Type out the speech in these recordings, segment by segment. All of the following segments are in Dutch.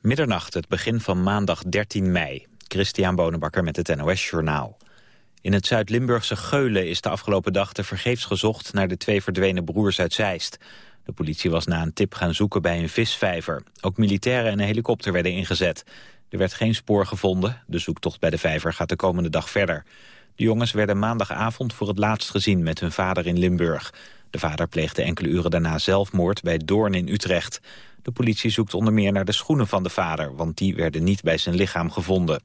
Middernacht, het begin van maandag 13 mei. Christian Bonenbakker met het NOS Journaal. In het Zuid-Limburgse Geulen is de afgelopen dag te vergeefs gezocht... naar de twee verdwenen broers uit Zeist. De politie was na een tip gaan zoeken bij een visvijver. Ook militairen en een helikopter werden ingezet. Er werd geen spoor gevonden. De zoektocht bij de vijver gaat de komende dag verder. De jongens werden maandagavond voor het laatst gezien met hun vader in Limburg. De vader pleegde enkele uren daarna zelfmoord bij Doorn in Utrecht. De politie zoekt onder meer naar de schoenen van de vader... want die werden niet bij zijn lichaam gevonden.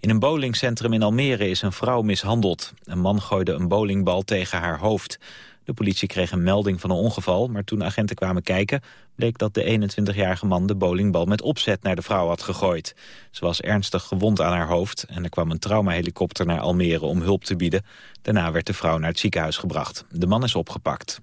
In een bowlingcentrum in Almere is een vrouw mishandeld. Een man gooide een bowlingbal tegen haar hoofd. De politie kreeg een melding van een ongeval, maar toen agenten kwamen kijken... bleek dat de 21-jarige man de bowlingbal met opzet naar de vrouw had gegooid. Ze was ernstig gewond aan haar hoofd en er kwam een traumahelikopter naar Almere om hulp te bieden. Daarna werd de vrouw naar het ziekenhuis gebracht. De man is opgepakt.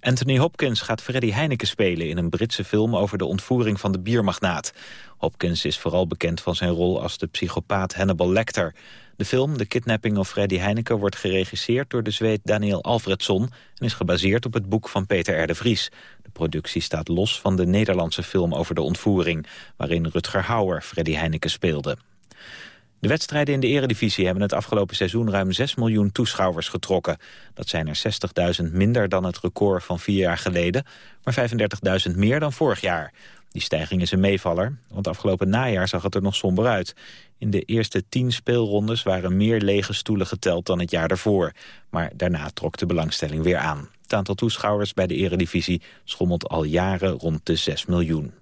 Anthony Hopkins gaat Freddy Heineken spelen in een Britse film over de ontvoering van de biermagnaat. Hopkins is vooral bekend van zijn rol als de psychopaat Hannibal Lecter. De film The Kidnapping of Freddy Heineken wordt geregisseerd door de Zweed Daniel Alfredson en is gebaseerd op het boek van Peter R. de Vries. De productie staat los van de Nederlandse film over de ontvoering, waarin Rutger Hauer Freddy Heineken speelde. De wedstrijden in de eredivisie hebben het afgelopen seizoen ruim 6 miljoen toeschouwers getrokken. Dat zijn er 60.000 minder dan het record van vier jaar geleden, maar 35.000 meer dan vorig jaar. Die stijging is een meevaller, want afgelopen najaar zag het er nog somber uit. In de eerste tien speelrondes waren meer lege stoelen geteld dan het jaar daarvoor. Maar daarna trok de belangstelling weer aan. Het aantal toeschouwers bij de eredivisie schommelt al jaren rond de 6 miljoen.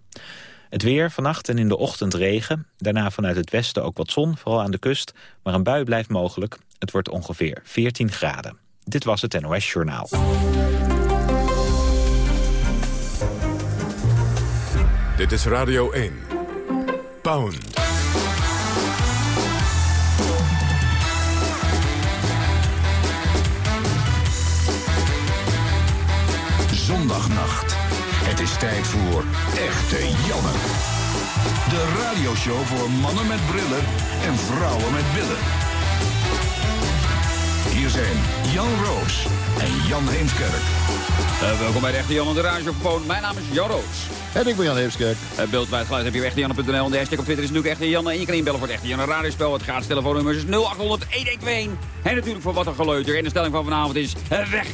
Het weer, vannacht en in de ochtend regen. Daarna vanuit het westen ook wat zon, vooral aan de kust. Maar een bui blijft mogelijk. Het wordt ongeveer 14 graden. Dit was het NOS Journaal. Dit is Radio 1. Pound. Zondagnacht. Het is tijd voor Echte Janne. De radioshow voor mannen met brillen en vrouwen met billen. Hier zijn Jan Roos en Jan Heemskerk. Uh, welkom bij de Echte Jan en de Radio Mijn naam is Jan Roos. En ik ben Jan Heemskerk. Uh, beeld bij het geluid heb je echtejanne.nl. En de hashtag op Twitter is natuurlijk Echte Jan. En je kan inbellen voor het Echte Jan radiospel. Het gratis telefoonnummer is 0800 1121. En natuurlijk voor wat een geleuter. En de stelling van vanavond is uh, weg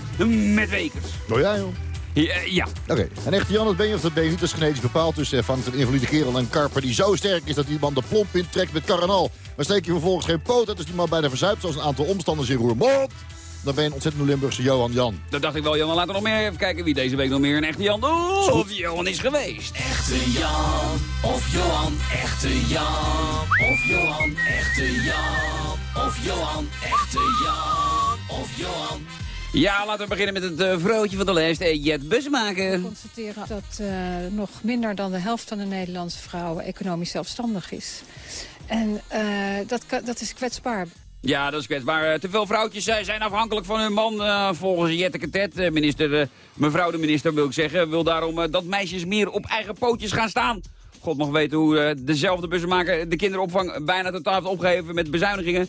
met Wekers. Oh ja joh. Ja. ja. Oké, en echt Jan, dat ben je of dat ben je niet? Dat is genetisch bepaald. Dus uh, vangt een invalide kerel een karper die zo sterk is dat die man de plomp intrekt met karanal. Maar steek je vervolgens geen poot uit, dus die man bijna verzuipt zoals een aantal omstanders in Roermond. Dan ben je een ontzettende Limburgse Johan Jan. Dat dacht ik wel, Jan. Laten we nog meer even kijken wie deze week nog meer een echte Jan oh, of Johan is geweest. Echte Jan of Johan, echte Jan of Johan, echte Jan of Johan, echte Jan of Johan. Ja, laten we beginnen met het uh, vrouwtje van de lijst. Uh, Jet Busmaken. We constateren dat uh, nog minder dan de helft van de Nederlandse vrouwen economisch zelfstandig is. En dat, dat is kwetsbaar. Ja, dat is kwetsbaar. Te veel vrouwtjes zijn afhankelijk van hun man. volgens Jette Tet, minister, mevrouw de minister wil ik zeggen... wil daarom dat meisjes meer op eigen pootjes gaan staan. God mag weten hoe dezelfde bussenmaker de kinderopvang bijna totaal heeft opgegeven met bezuinigingen.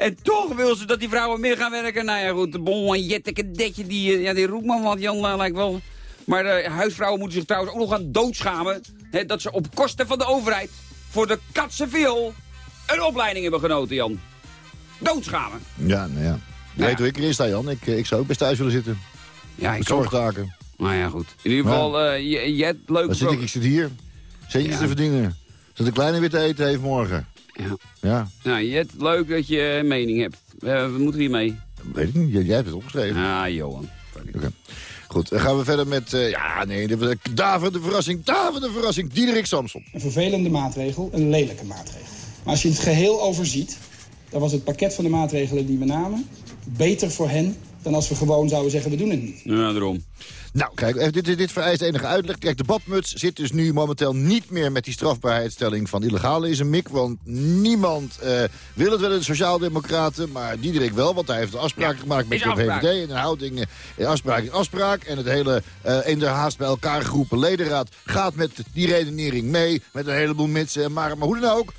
En toch wil ze dat die vrouwen meer gaan werken. Nou ja, goed, de bon en jettekadetje, die, eh, ja, die roept man wat, Jan, uh, lijkt wel. Maar de huisvrouwen moeten zich trouwens ook nog gaan doodschamen. Hè, dat ze op kosten van de overheid voor de katse veel een opleiding hebben genoten, Jan. Doodschamen. Ja, nou ja. Je weet hoe ik erin sta, Jan. Ik, eh, ik zou ook best thuis willen zitten. Ja, ik Zorgtaken. Nou ja, goed. In ieder geval, uh, Jet, leuk... Waar zit ik? Ik zit hier. Centjes ja. te verdienen. Zodat de kleine weer te eten heeft morgen. Ja. ja. Nou, Jet, leuk dat je een mening hebt. Uh, we moeten hiermee. Weet ik niet, jij hebt het opgeschreven. Ah, Johan. Oké. Goed, dan gaan we verder met... Uh, ja, nee, de, David de verrassing, David de verrassing, Diederik Samson. Een vervelende maatregel, een lelijke maatregel. Maar als je het geheel overziet, dan was het pakket van de maatregelen die we namen... beter voor hen dan als we gewoon zouden zeggen, we doen het niet. Ja, daarom. Nou, kijk, dit, dit vereist enige uitleg. Kijk, de badmuts zit dus nu momenteel niet meer met die strafbaarheidsstelling van illegale is een mik. Want niemand uh, wil het wel, de sociaaldemocraten, maar Diederik wel. Want hij heeft een afspraak gemaakt met de VVD. En een houding, uh, afspraak is afspraak. En het hele uh, in de haast bij elkaar geroepen ledenraad gaat met die redenering mee. Met een heleboel mitsen. Maar, maar hoe dan ook,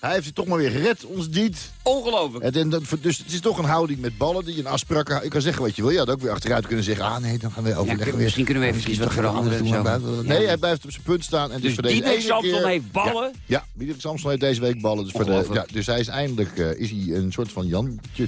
Hij heeft het toch maar weer gered, ons Diet. Ongelooflijk. En, en dat- dus het is toch een houding met ballen die een afspraak... Je kan zeggen wat je wil. Je had ook weer achteruit kunnen zeggen... ah nee, dan gaan we overleggen weer. misschien kunnen we eventjes wat Misschien toch veranderen zo. buiten- Nee, hij blijft op zijn punt staan. En dus, Dus voor deze Diederik ene Samson keer- heeft ballen? Ja, ja Diederik Samson heeft deze week ballen. Dus, voor de, ja, dus hij is eindelijk eh, is hij een soort van Jantje.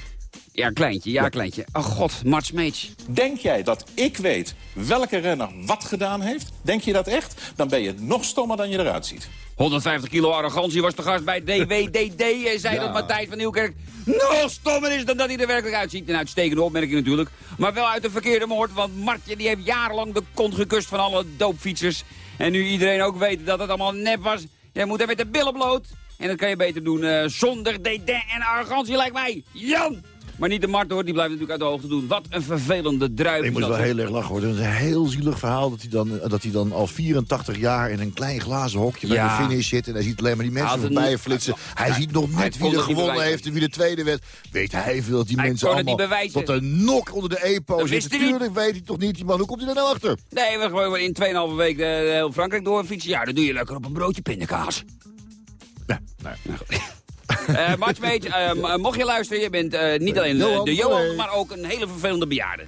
Ja, kleintje, ja, kleintje. Oh god, Mart Smeets. Denk jij dat ik weet welke renner wat gedaan heeft? Denk je dat echt? Dan ben je nog stommer dan je eruit ziet. 150 kilo arrogantie was de gast bij DWDD. En zei Ja. dat Matthijs van Nieuwkerk nog stommer is dan dat hij er werkelijk uitziet. Een uitstekende opmerking natuurlijk. Maar wel uit de verkeerde moord. Want Martje die heeft jarenlang de kont gekust van alle doopfietsers. En nu iedereen ook weet dat het allemaal nep was. Jij moet even met de billen bloot. En dat kan je beter doen eh, zonder dédain en arrogantie lijkt mij. Jan! Maar niet de Mart hoor, die blijft natuurlijk uit de hoogte doen. Wat een vervelende druif. Ik moest dat, wel heel erg lachen hoor. Het is een heel zielig verhaal dat hij dan, dat hij dan al 84 jaar in een klein glazen hokje bij de finish zit. En hij ziet alleen maar die mensen voorbij flitsen. Hij hij- ziet nog net wie er gewonnen heeft en wie de tweede werd. Weet hij veel dat die Hij mensen allemaal tot een nok onder de EPO Dat zitten. wist hij niet. Tuurlijk weet hij toch niet, die man. Hoe komt hij daar nou achter? Nee, we gewoon in 2,5 week de, de heel Frankrijk doorfietsen. Ja, dat doe je lekker op een broodje pindakaas. Ja, nou, Mart Smeets, m- mocht je luisteren, je bent eh, niet alleen Johan, de Johan, maar ook een hele vervelende bejaarde.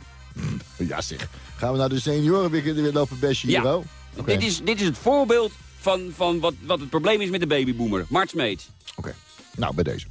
ja zeg. Gaan we naar de senioren weer, weer lopen bestje hier, Ja. Oké. Dit, is, dit is het voorbeeld van, van wat, wat het probleem is met de babyboomer. Mart Smeets. Oké. Nou, bij deze.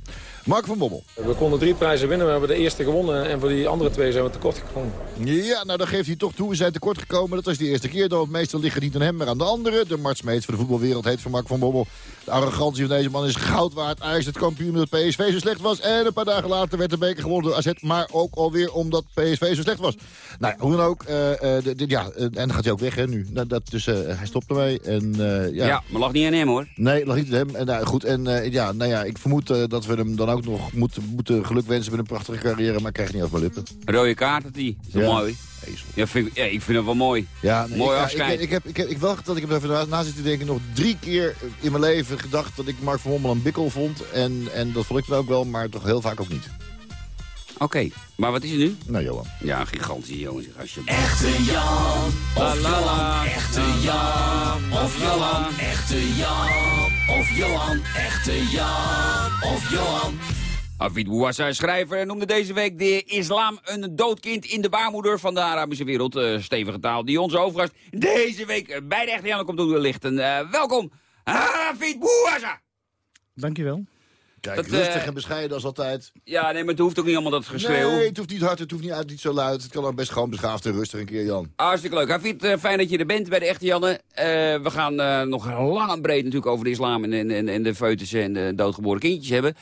Mark van Bommel. We konden drie prijzen winnen, we hebben de eerste gewonnen en voor die andere twee zijn we tekort gekomen. Ja, nou dan geeft hij toch toe. We zijn tekort gekomen. Dat was de eerste keer. Dan het meestal liggen niet aan hem, maar aan de andere. De Mart Smeets van de voetbalwereld heet van Mark van Bommel. De arrogantie van deze man is goud waard. Ajax het kampioen omdat PSV zo slecht was. En een paar dagen later werd de beker gewonnen door AZ. Maar ook alweer omdat PSV zo slecht was. Nou, ja, hoe dan ook. eh, eh, ja, eh, en dan gaat hij ook weg, hè, nu. Nou, dat, dus hij stopt ermee. En, Ja. ja. maar lag niet aan hem hoor. Nee, nog niet aan hem. En, nou, goed, en ja, nou ja, ik vermoed dat we hem dan ook nog moeten, moeten geluk wensen met een prachtige carrière. Maar ik krijg niet over mijn lippen. Rode kaart had hij. Ja. mooi? Ezel. Ja, vind, ik- ja, ik vind het wel mooi. Ja, nee, Mooi ik, ja, afscheid. Ik, ik, heb, ik, heb, ik wel dat ik heb er even na, zitten denken. Nog drie keer in mijn leven gedacht dat ik Mark van Bommel een bikkel vond. En, en dat vond ik dan ook wel, maar toch heel vaak ook niet. Oké, maar wat is het nu? Nou, Johan. Ja, gigantisch jongens. Alsjeblieft. Echte Jan of la, la. Johan, echte Jan of Johan, echte Jan of Johan, echte Jan of Johan. Hafid Bouassa, schrijver, noemde deze week de islam een doodkind in de baarmoeder van de Arabische wereld. Eh, stevige taal die onze hoofdgast deze week bij de echte Jan komt doen lichten. Eh, welkom, Hafid Bouassa! Dankjewel. Kijk, Dat, rustig eh, en bescheiden als altijd. Ja, nee, maar het hoeft ook niet allemaal dat geschreeuw. Nee, het hoeft niet hard, het hoeft niet uit, niet zo luid. Het kan ook best gewoon beschaafd en rustig een keer, Jan. Hartstikke leuk. Hafid, fijn dat je er bent bij de echte Janne. Eh, we gaan eh, nog lang en breed natuurlijk over de islam en, en, en, en de foetussen en de doodgeboren kindjes hebben.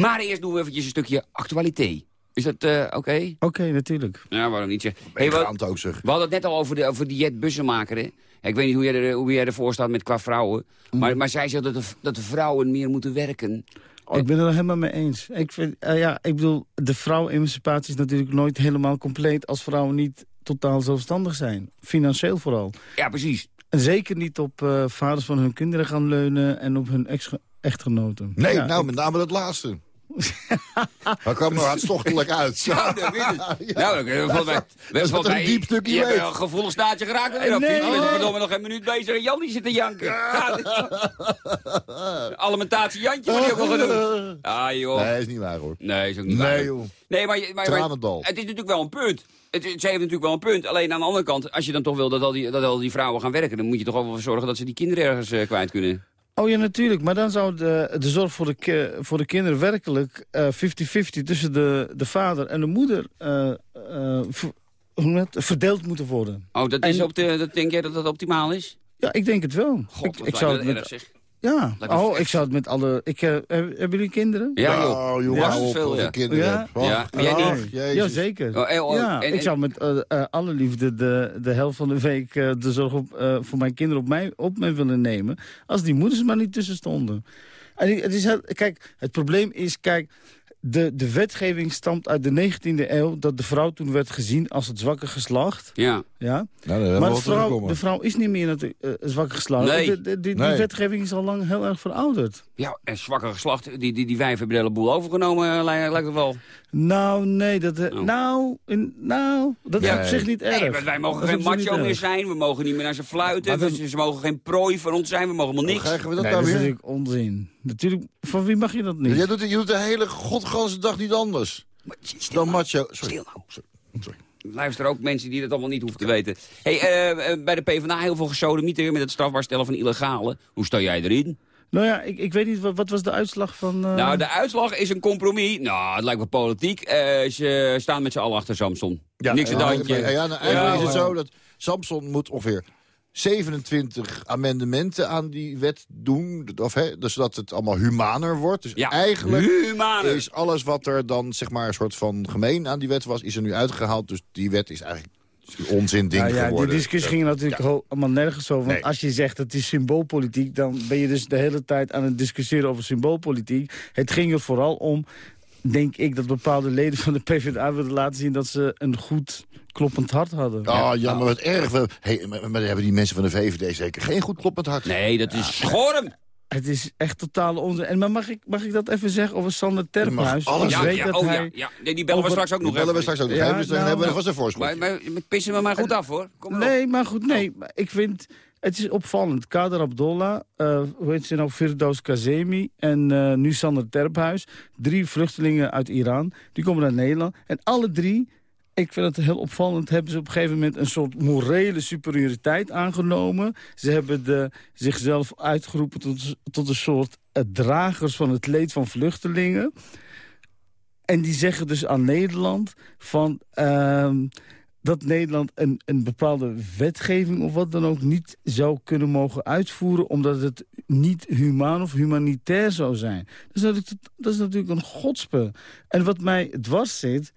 Maar eerst doen we eventjes een stukje actualiteit. Is dat eh, oké? Oké, natuurlijk. Ja, waarom niet? zeg. Hey, ook, zeg. We hadden het net al over, de, over die Jet Bussenmaker. Hè? Ik weet niet hoe jij, er, hoe jij ervoor staat met qua vrouwen. Maar, maar zij zegt dat de, dat de vrouwen meer moeten werken. Oh, ik ben het er helemaal mee eens. Ik, vind, eh, ja, ik bedoel, de vrouwemancipatie is natuurlijk nooit helemaal compleet... als vrouwen niet totaal zelfstandig zijn. Financieel vooral. Ja, precies. En zeker niet op eh, vaders van hun kinderen gaan leunen... en op hun ex echtgenoten. Nee, Ja, nou, ik- met name dat laatste. dat kwam er hartstochtelijk uit. Ja, dat weet ik. Nou, volgens mij... Dat is een diep stukje Je hebt een gevoelig staartje geraakt. Nee. Nee. Bent verdomme nog een minuut bezig en Jan die zit te janken. Ja. Alimentatie Jantje wordt ook wel genoemd. Ah, joh. Nee, is niet waar, hoor. Nee, is ook niet waar. Nee, joh. Nee, maar, het is natuurlijk wel een punt. Het, ze heeft natuurlijk wel een punt. Alleen aan de andere kant, als je dan toch wil dat al die, dat al die vrouwen gaan werken... dan moet je toch ook wel voor zorgen dat ze die kinderen ergens eh, kwijt kunnen. Oh ja, natuurlijk. Maar dan zou de, de zorg voor de, voor de kinderen werkelijk eh, 50-50 tussen de, de vader en de moeder eh, eh, ver- verdeeld moeten worden. Oh, dat, is En- op de, dat denk jij dat dat optimaal is? Ja, ik denk het wel. God, ik, zou het met. Ja, oh, ik zou het met alle... Ik, eh, heb- hebben jullie kinderen? Ja, joh. Nou, Ja, hou op veel, ja. kinderen. Ja. Ja, maar jij niet? Jezus. Jazeker. Oh, eh, oh, ja, en- ik zou met eh, alle liefde de, de helft van de week eh, de zorg op, eh, voor mijn kinderen op mij, op mij willen nemen. Als die moeders maar niet tussen stonden. En het is heel, kijk, het probleem is, kijk, de, de wetgeving stamt uit de 19e eeuw... dat de vrouw toen werd gezien als het zwakke geslacht. Ja. Ja? Nou, Maar wel de vrouw, de vrouw is niet meer het eh, zwakke geslacht. Nee. De- de- die, die wetgeving is al lang heel erg verouderd. Ja, en zwakke geslacht, die, die, die wijven hebben de hele boel overgenomen, eh, lijkt het wel. Nou, nee, dat, eh, Oh. nou, in- nou, dat is Nee. op zich niet erg. Nee, want wij mogen Dat is geen macho meer erg. zijn, we mogen niet meer naar ze fluiten, ze mogen geen prooi van ons zijn, we mogen helemaal Hoe niks. krijgen we dat Nee, nou dat is weer? natuurlijk onzin. Natuurlijk, van wie mag je dat niet? Jij doet, je doet de hele godganse dag niet anders. Dan macho. Sorry. Stil nou. Luister ook mensen die dat allemaal niet hoeven te weten. Hey, eh, eh, bij de PvdA heel veel gesodemieter met het strafbaar stellen van illegale. Hoe sta jij erin? Nou ja, ik, ik weet niet, wat, wat was de uitslag van... eh, Nou, de uitslag is een compromis. Nou, het lijkt me politiek. Eh, ze staan met z'n allen achter Samson. Niks ja, het handje. Ja, ja, nou, eigenlijk Ja, is het zo dat Samson moet ongeveer 27 amendementen aan die wet doen. Of, hè, dus dat het allemaal humaner wordt. Dus Ja, eigenlijk humaner. is alles wat er dan zeg maar een soort van gemeen aan die wet was... is er nu uitgehaald. Dus die wet is eigenlijk een onzin ding Nou ja, geworden. die discussie ging natuurlijk Ja. allemaal nergens over. Want Nee. als je zegt dat het is symboolpolitiek... dan ben je dus de hele tijd aan het discussiëren over symboolpolitiek. Het ging er vooral om, denk ik, dat bepaalde leden van de PvdA wilden laten zien... dat ze een goed kloppend hart hadden. Oh, jammer, wat erg. We- Hey, maar, maar hebben die mensen van de VVD zeker geen goed kloppend hart. Nee, dat is schorm. Het is echt totale onzin. En maar mag ik, mag ik dat even zeggen over Sander Terphuis? alles Ja, weet ja, dat oh hij... ja, ja. Nee, die bellen we straks ook Die nog bellen we straks ook nog Ja, even. Dus dan nou, hebben we vast een voorsprong. Maar, maar pissen me maar goed af, hoor. Kom op. Nee, maar goed, nee. maar Ik vind, het is opvallend. Kader Abdollah, eh, hoe heet ze nou, Firdaus Kazemi en eh, nu Sander Terphuis. Drie vluchtelingen uit Iran, die komen naar Nederland. En alle drie, ik vind het heel opvallend, hebben ze op een gegeven moment een soort morele superioriteit aangenomen. Ze hebben de, zichzelf uitgeroepen tot, een soort eh, dragers van het leed van vluchtelingen. En die zeggen dus aan Nederland van... dat Nederland een, een bepaalde wetgeving of wat dan ook niet zou kunnen mogen uitvoeren... omdat het niet humaan of humanitair zou zijn. Dat is natuurlijk, dat is natuurlijk een godspe. En wat mij dwars zit,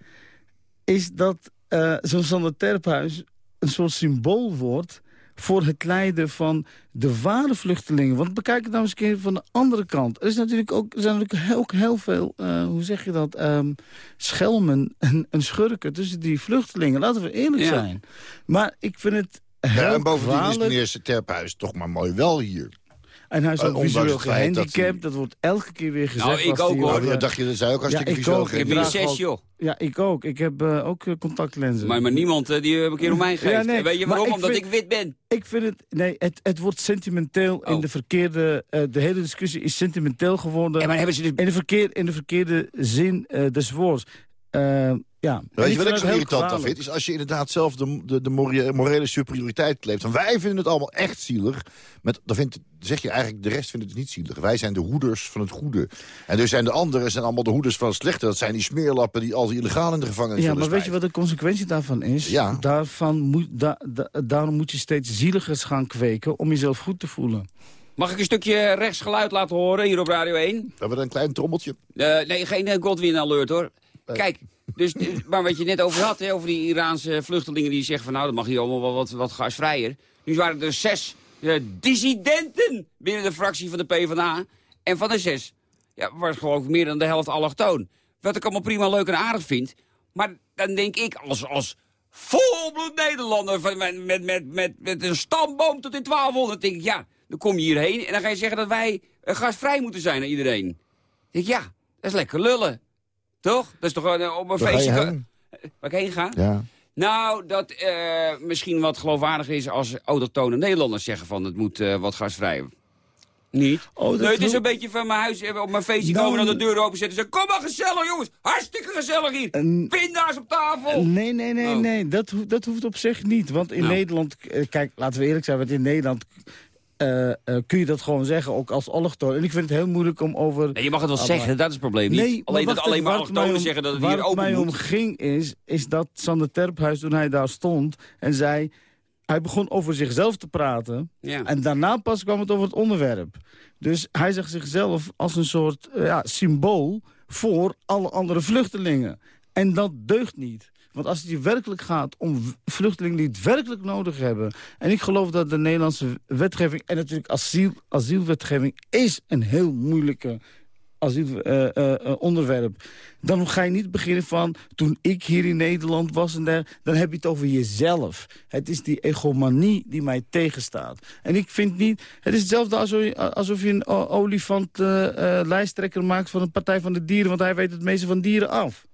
is dat eh, zo'n Sander Terphuis een soort symbool wordt voor het lijden van de ware vluchtelingen. Want bekijk het nou eens een keer van de andere kant. Er, is natuurlijk ook, er zijn natuurlijk ook heel veel, eh, hoe zeg je dat, ehm, schelmen en, en schurken tussen die vluchtelingen. Laten we eerlijk Ja. zijn. Maar ik vind het heel Ja, en bovendien is kwalijk. meneer Terphuis toch maar mooi wel hier. En hij is Eh, ook ondanks visueel dat gehandicapt. Dat, hij- wordt elke keer weer gezegd. Nou, ik ook, hoor. Oh, ja, eh, dacht je, dat zij ook hartstikke ik visueel ook. Ik heb gehandicapt. hier draag zes, ook- joh. Ja, ik ook. Ik heb eh, ook eh, contactlenzen. Maar, maar niemand eh, die een keer om mij geeft. Ja, nee, En weet je waarom? ik Omdat vind- ik wit ben. Ik vind het... Nee, het, het wordt sentimenteel in Oh. de verkeerde... eh, de hele discussie is sentimenteel geworden. Ja, maar hebben ze dus... in, de verkeer, in de verkeerde zin eh, des woords. Eh, ja. En Weet je wat ik zo irritant aan vind? Is als je inderdaad zelf de, de, de more- morele superioriteit kleeft. Van wij vinden het allemaal echt zielig. Met, dan vindt, zeg je eigenlijk, de rest vindt het niet zielig. Wij zijn de hoeders van het goede. En dus zijn de anderen zijn allemaal de hoeders van het slechte. Dat zijn die smeerlappen die al die illegaal in de gevangenis Ja, maar weet je wat de consequentie daarvan is? Ja. Daarvan moet, da, da- daarom moet je steeds zieligers gaan kweken om jezelf goed te voelen. Mag ik een stukje rechtsgeluid laten horen hier op Radio 1? We hebben een klein trommeltje. Eh, nee, geen eh, Godwin alert hoor. Kijk, dus, eh, maar wat je net over had, hè, over die Iraanse vluchtelingen die zeggen van nou, dat mag hier allemaal wel wat, wat gasvrijer. Nu waren er zes eh, dissidenten binnen de fractie van de PvdA. En van de zes ja, was geloof ik meer dan de helft allochtoon. Wat ik allemaal prima leuk en aardig vind. Maar dan denk ik als, als volbloed Nederlander van, met, met, met, met, een stamboom tot in 1200, denk ik ja, dan kom je hierheen en dan ga je zeggen dat wij eh, gasvrij moeten zijn aan iedereen. Dan denk ik ja, dat is lekker lullen. Toch? Dat is toch uh, op een Waar ga je feestje... heen? Waar ik heen ga? Ja. Nou, dat eh, misschien wat geloofwaardiger is als autochtone Nederlanders zeggen van het moet eh, wat gasvrij. Niet? Oh, nee, het is een beetje van mijn huis, eh, op mijn feestje Nou, komen, dan de deur openzetten en zeggen, kom maar gezellig jongens, hartstikke gezellig hier. En- Pinda's op tafel. Nee, nee, nee, Oh. nee. Dat, ho- dat hoeft op zich niet. Want in Nou. Nederland, eh, kijk, laten we eerlijk zijn, want in Nederland eh, eh, kun je dat gewoon zeggen, ook als allochtoon. En ik vind het heel moeilijk om over... Nee, je mag het wel Ah, zeggen, dat is het probleem niet. Nee, maar alleen dat alleen maar waar mij allochtonen zeggen dat het waar hier open mij moet. om ging is, is dat Sander Terphuis, toen hij daar stond en zei... Hij begon over zichzelf te praten. Ja. En daarna pas kwam het over het onderwerp. Dus hij zag zichzelf als een soort eh, ja, symbool voor alle andere vluchtelingen. En dat deugt niet. Want als het hier werkelijk gaat om vluchtelingen die het werkelijk nodig hebben... en ik geloof dat de Nederlandse wetgeving... en natuurlijk asiel, asielwetgeving is een heel moeilijke eh, eh, eh, onderwerp. Dan ga je niet beginnen van, toen ik hier in Nederland was... en daar, dan heb je het over jezelf. Het is die egomanie die mij tegenstaat. En ik vind niet... Het is hetzelfde alsof je, alsof je een olifant eh, eh, lijsttrekker maakt... van een Partij van de Dieren, want hij weet het meeste van dieren af.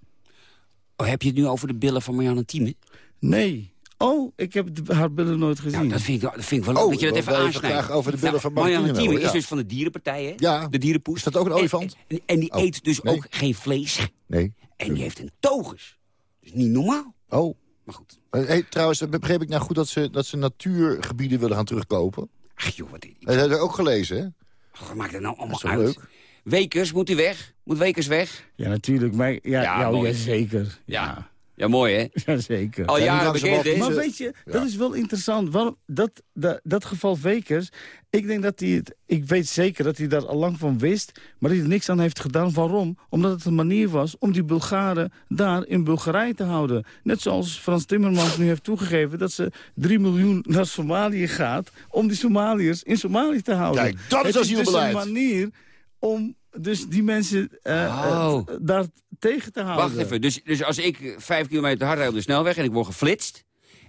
Oh, heb je het nu over de billen van Marianne Thieme? Nee, Oh, ik heb haar billen nooit gezien. Nou, dat vind ik, dat vind ik wel leuk Oh, dat je dat even aansnijdt. graag over de billen van Marianne Martine Thieme is ja. dus van de dierenpartij, hè? Ja. De dierenpoes. Is dat ook een En- olifant? En, en die Oh, eet dus nee. ook geen vlees. Nee. En die heeft een togus. Dat is niet normaal. Oh. Maar goed. Eh, Hey, trouwens, begreep ik nou goed dat ze, dat ze natuurgebieden willen gaan terugkopen? Ach joh, wat, Dat heb je ook gelezen, hè? wat maakt het nou allemaal Dat uit? leuk. Wekers, moet hij weg? Moet Wekers weg? Ja, natuurlijk. Maar, ja, Ja, ja, zeker. Ja. Ja, mooi hè? Ja, zeker. Al jaren bekend? Maar weet je, Ja. dat is wel interessant. Waarom, dat, dat, dat geval Wekers, ik denk dat hij het... Ik weet zeker dat hij daar al lang van wist, maar dat hij er niks aan heeft gedaan. Waarom? Omdat het een manier was om die Bulgaren daar in Bulgarije te houden. Net zoals Frans Timmermans nu heeft toegegeven dat ze 3 miljoen naar Somalië gaat... om die Somaliërs in Somalië te houden. Kijk, dat is Het asielbeleid. dus een manier om dus die mensen eh, Oh. eh, daar tegen te houden. Wacht even, dus, dus als ik vijf kilometer hard rijd op de snelweg en ik word geflitst...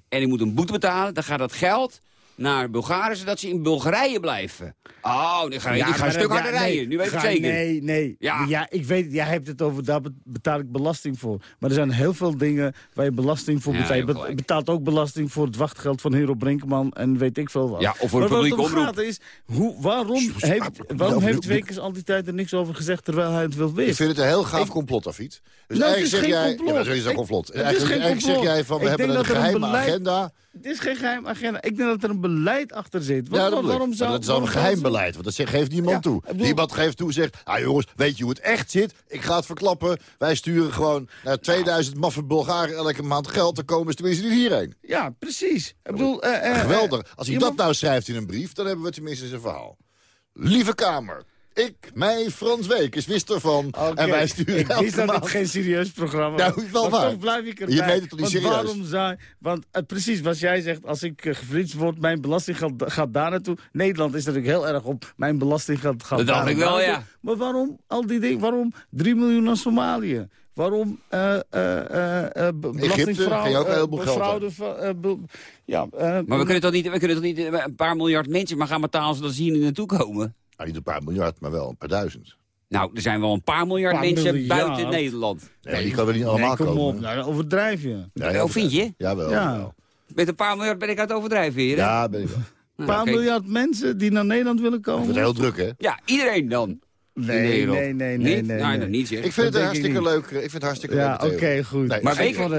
en ik moet een boete betalen, dan gaat dat geld naar Bulgaren... zodat ze in Bulgarije blijven. Oh, dan ga, ik ga maar een stuk dat- harder ja, nee, rijden, nu weet ik ga- het zeker. Nee, nee. Ja. Ja. ik weet, jij hebt het over, daar be- betaal ik belasting voor. Maar er zijn heel veel dingen waar je belasting voor Ja, betaalt. je betaalt ook belasting voor het wachtgeld van Hero Brinkman en weet ik veel wat. Ja, of voor maar het publieke om omroep. gaat is, hoe, waarom heeft, waarom heeft Wekers al die tijd er niks over gezegd terwijl hij het wil Ik wisten? vind het een heel gaaf complot, David. Dus Nou, het eigenlijk is zeg geen jij... complot. Ja, maar zo is het een Ik- complot. het Eigenlijk, zeg jij van, we Ik hebben een dat geheime agenda. Het is geen geheim agenda. Ik denk dat er een beleid achter zit. Wat, Ja, dat waarom zou, dat is al een geheim beleid, want dat zegt- geeft niemand Ja, toe. bedoel- Niemand geeft toe, zegt, ah jongens, weet je hoe het echt zit? Ik ga het verklappen. Wij sturen gewoon naar 2000 maffe Bulgaren elke maand geld. Dan komen ze tenminste niet hierheen. Ja, precies. Ik bedoel, eh, Geweldig. eh, Als hij iemand- dat nou schrijft in een brief, dan hebben we tenminste zijn verhaal. Lieve Kamer, ik, mij, Frans Wekers, wist ervan. En wij sturen Ik wist dat het geen serieus programma Nou, was. wel maar waar. toch blijf ik erbij. Je meent het toch niet want serieus? Waarom zou... Want eh, precies wat jij zegt, als ik uh, geflitst word, mijn belastinggeld gaat daar naartoe. Nederland is natuurlijk heel erg op, mijn belastinggeld gaat Dat daar dacht ik wel, naartoe. ja. Maar waarom al die dingen? Waarom 3 miljoen naar Somalië? Waarom eh, eh, eh, eh, be- belastingfraude? eh, eh, be- ja, eh, Maar we kunnen toch niet, we kunnen toch niet eh, een paar miljard mensen... maar gaan betalen zodat ze hier naartoe komen? Nou, niet een paar miljard, maar wel een paar duizend. Nou, er zijn wel een paar miljard Paar mensen miljard. buiten Nederland. Nee, die kunnen we niet allemaal nee, kom komen. op, nou, dan overdrijf je. Ja, Oh, vind je? Jawel. Ja. jawel. Met een paar miljard ben ik aan het overdrijven hier, hè? Ja, ben ik wel. Een Nou, paar oké. miljard mensen die naar Nederland willen komen. het heel druk, hè? Ja, iedereen dan. Nee, nee, nee, nee, Niet? nee, nee. dat niet zeg. Ik vind het hartstikke leuk. Ik vind het hartstikke Ja, leuk. oké, Theo. goed. Nee, Maar. Wekers- moet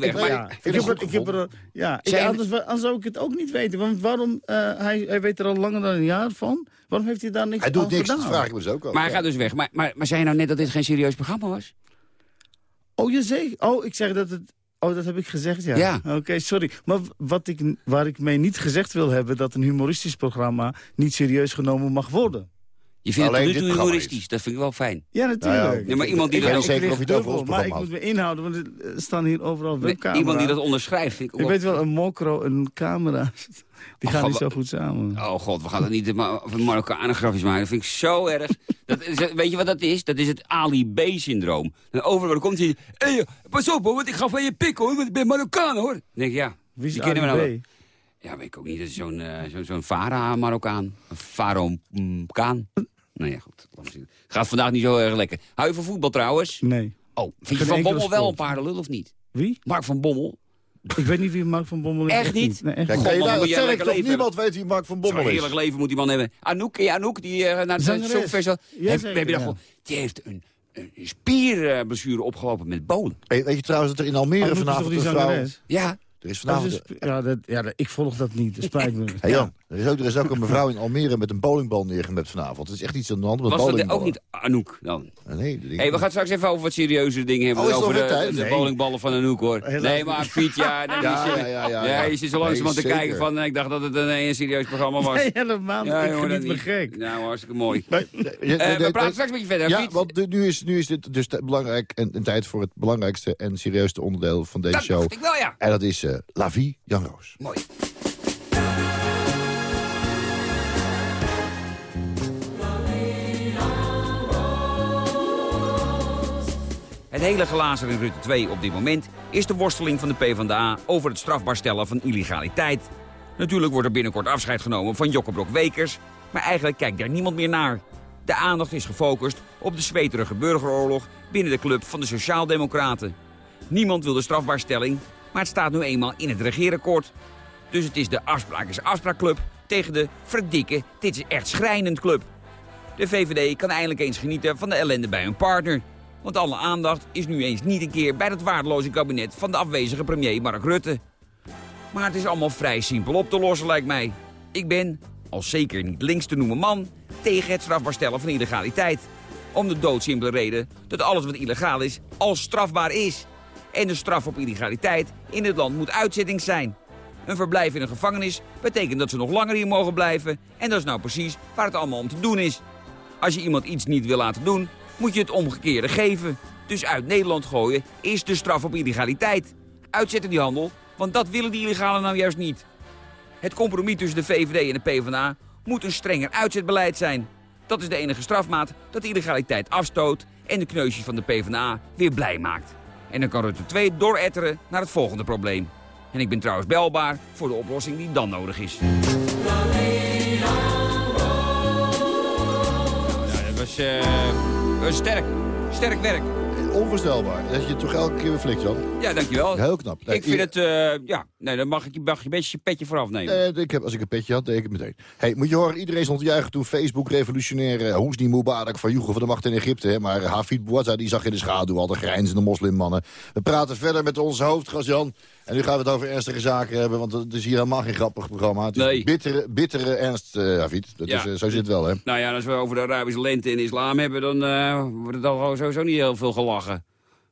weg. Maar ja, ik heb er, ik heb er, ja, anders, anders zou ik het ook niet weten. Want waarom, eh, hij, hij weet er al langer dan een jaar van. Waarom heeft hij daar niks Hij doet aan niks, dat vraag ik me dus ook al. Maar hij gaat dus weg. Maar, maar, maar zei je nou net dat dit geen serieus programma was? Oh, je zeker? Oh, ik zeg dat het... Oh, dat heb ik gezegd, ja. Ja. Oké, sorry. Maar wat ik, waar ik mee niet gezegd wil hebben... dat een humoristisch programma niet serieus genomen mag worden. Je vindt Alleen het tot nu toe humoristisch. Dat vind ik wel fijn. Ja, natuurlijk. Nou ja, Ja, maar iemand die ik weet dat- niet zeker of je het over ons dubbel, Maar ik moet me inhouden, want er staan hier overal webcamera's. iemand die dat onderschrijft. Vind ik, Ik weet wel, een mokro, een camera. Die Oh, gaan niet zo goed samen. Oh god, we gaan het niet de Marokkanen grapjes maken. Dat vind ik zo erg. Dat is, weet je wat dat is? Dat is het Ali B-syndroom. En overal komt hij... Hey, pas op hoor, want ik ga van je pik hoor, want ik ben Marokkaan hoor. Dan denk ik, ja, Wie is die kennen we nou? Ja, weet ik ook niet. Dat is zo'n eh, zo'n zo'n Farah-Marokkaan. Een Farokaan. Nou ja, goed. laat maar zien. Gaat vandaag niet zo erg lekker. Hou je van voetbal trouwens? Nee. Oh, vind je Van Bommel wel een paardenlul of niet? Wie? Mark van Bommel? Ik weet niet wie Mark van Bommel is. Echt niet? Nee, echt Kijk, niet. kan je God, dat lekker toch, leven niemand weet wie Mark van Bommel is. heerlijk leven moet die man hebben. Anouk, je Anouk? Die eh, naar het Zangeres. Songfestival... Ja, heb, je ja. die heeft een, een spierblessure opgelopen met bolen. Weet, weet je trouwens dat er in Almere toch vanavond die een vrouw... Ja, Er is Dat vanavond... is een ja, dat, ja, dat- ik volg dat niet. Dat spijt me. Hey Jan, er is, ook, er is ook een mevrouw in Almere met een bowlingbal neergemet vanavond. Het is echt iets aan de hand met was dat ook niet Anouk dan? Nee, Hey, we gaan straks even over wat serieuze dingen hebben. Oh, het over de, de Nee. bowlingballen van Anouk hoor. Helaas nee, maar Piet, ja, nee, Ja, ja, ja, ja, ja, ja. je zit zo langzamerhand Nee, te kijken van... eh, Ik dacht dat het een, een serieus programma was. Nee, helemaal niet. Ja, ik me niet. gek. Nou, hartstikke mooi. Eh, we praten straks met je verder. Ja, want nu is, nu is dit dus belangrijk en een tijd voor het belangrijkste en serieusste onderdeel van deze dat show. ik wel, ja. En dat is eh La Vie, Jan Roos. Mooi. Het hele glazen in Rutte 2 op dit moment is de worsteling van de PvdA over het strafbaar stellen van illegaliteit. Natuurlijk wordt er binnenkort afscheid genomen van Jokkebrok Wekers, maar eigenlijk kijkt daar niemand meer naar. De aandacht is gefocust op de zweterige burgeroorlog binnen de club van de Sociaaldemocraten. Niemand wil de strafbaarstelling Maar het staat nu eenmaal in het regeerakkoord. Dus het is de afspraak is afspraakclub tegen de verdikke, dit is echt schrijnend club. De VVD kan eindelijk eens genieten van de ellende bij hun partner. Want alle aandacht is nu eens niet een keer bij het waardeloze kabinet van de afwezige premier Mark Rutte. Maar het is allemaal vrij simpel op te lossen, lijkt mij. Ik ben, als zeker niet links te noemen man, tegen het strafbaar stellen van illegaliteit. Om de doodsimpele reden dat alles wat illegaal is, al strafbaar is. En de straf op illegaliteit in het land moet uitzetting zijn. Een verblijf in een gevangenis betekent dat ze nog langer hier mogen blijven. En dat is nou precies waar het allemaal om te doen is. Als je iemand iets niet wil laten doen, moet je het omgekeerde geven. Dus uit Nederland gooien is de straf op illegaliteit. Uitzetten die handel, want dat willen die illegalen nou juist niet. Het compromis tussen de VVD en de PvdA moet een strenger uitzetbeleid zijn. Dat is de enige strafmaat dat de illegaliteit afstoot en de kneusjes van de PvdA weer blij maakt. En dan kan Rutte 2 dooretteren naar het volgende probleem. En ik ben trouwens belbaar voor de oplossing die dan nodig is. Ja, dat was, was sterk. Sterk werk. Onvoorstelbaar. Dat je het toch elke keer weer flikt, Jan. Ja, dankjewel. Heel knap. Nee, Ik vind het, eh, ja, nee, dan mag ik, mag je een beetje je petje vooraf nemen. Eh, ik heb, als ik een petje had, deed ik het meteen. Hey, moet je horen, iedereen stond juichen toen Facebook revolutionaire Hosni Mubarak van Joegen van de macht in Egypte. Hè, maar Hafid Bouazza die zag in de schaduw al de grijnzende moslimmannen. We praten verder met onze hoofdgast Jan. En nu gaan we het over ernstige zaken hebben, want het is hier helemaal geen grappig programma. Het is Nee. bittere, bittere ernst, Hafid. Dat Ja. is, zo zit het wel, hè? Nou ja, als we over de Arabische lente en islam hebben, dan wordt het al sowieso niet heel veel gelachen.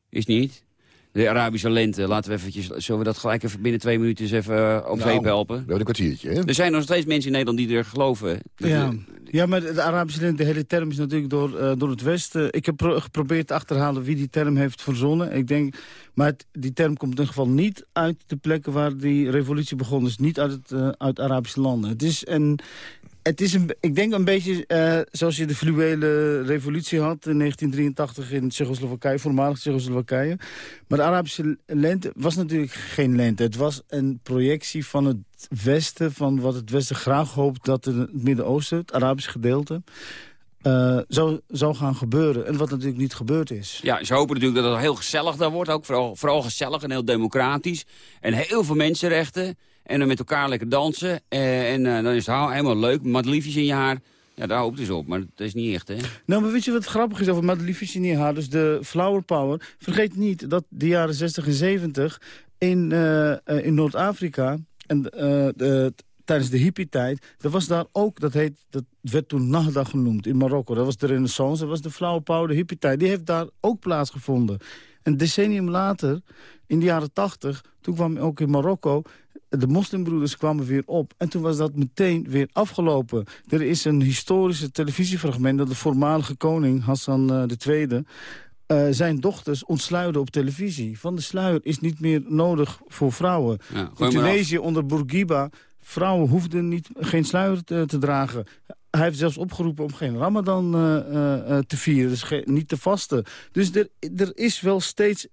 Is niet? De Arabische lente, laten we eventjes, zullen we dat gelijk even binnen twee minuten eens even eh, op Nou, zeep helpen? We hebben een kwartiertje, hè? Er zijn nog steeds mensen in Nederland die er geloven. Ja. ja, maar de Arabische lente, de hele term is natuurlijk door, eh, door het Westen. Ik heb pro- geprobeerd te achterhalen wie die term heeft verzonnen. Ik denk, maar het- die term komt in ieder geval niet uit de plekken waar die revolutie begonnen is. Niet uit, het, eh, uit Arabische landen. Het is een... Het is een, ik denk een beetje eh, zoals je de fluwele revolutie had in 1983 in Tsjechoslowakije, voormalig Tsjechoslowakije. Maar de Arabische lente was natuurlijk geen lente. Het was een projectie van het Westen, van wat het Westen graag hoopt dat het Midden-Oosten, het Arabische gedeelte, eh, zou, zou gaan gebeuren. En wat natuurlijk niet gebeurd is. Ja, ze hopen natuurlijk dat het heel gezellig daar wordt. Ook vooral, vooral gezellig en heel democratisch. En heel veel mensenrechten. En dan met elkaar lekker dansen. Eh, en eh, dan is het helemaal leuk. Madeliefjes in je haar. Ja, daar hoopt ze op. Maar dat is niet echt, hè? Nou, maar weet je wat grappig is over Madeliefjes in haar? Dus de flower power. Vergeet niet dat de jaren 60 en 70 in, eh, in Noord-Afrika... en de, tijdens de hippie-tijd, er was daar ook, dat, heet, dat werd toen Nahda genoemd in Marokko. Dat was de renaissance, dat was de flower power, de hippie-tijd. Die heeft daar ook plaatsgevonden. Een decennium later, in de jaren 80, toen kwam ook in Marokko de moslimbroeders kwamen weer op. En toen was dat meteen weer afgelopen. Er is een historische televisiefragment... dat de voormalige koning, Hassan eh, II... eh, zijn dochters ontsluierde op televisie. Van de sluier is niet meer nodig voor vrouwen. Ja, In. Tunesië onder Bourguiba... vrouwen hoefden niet, geen sluier te, te dragen. Hij heeft zelfs opgeroepen om geen ramadan eh, eh, eh, te vieren. Dus niet te vasten. Dus er, er is wel steeds...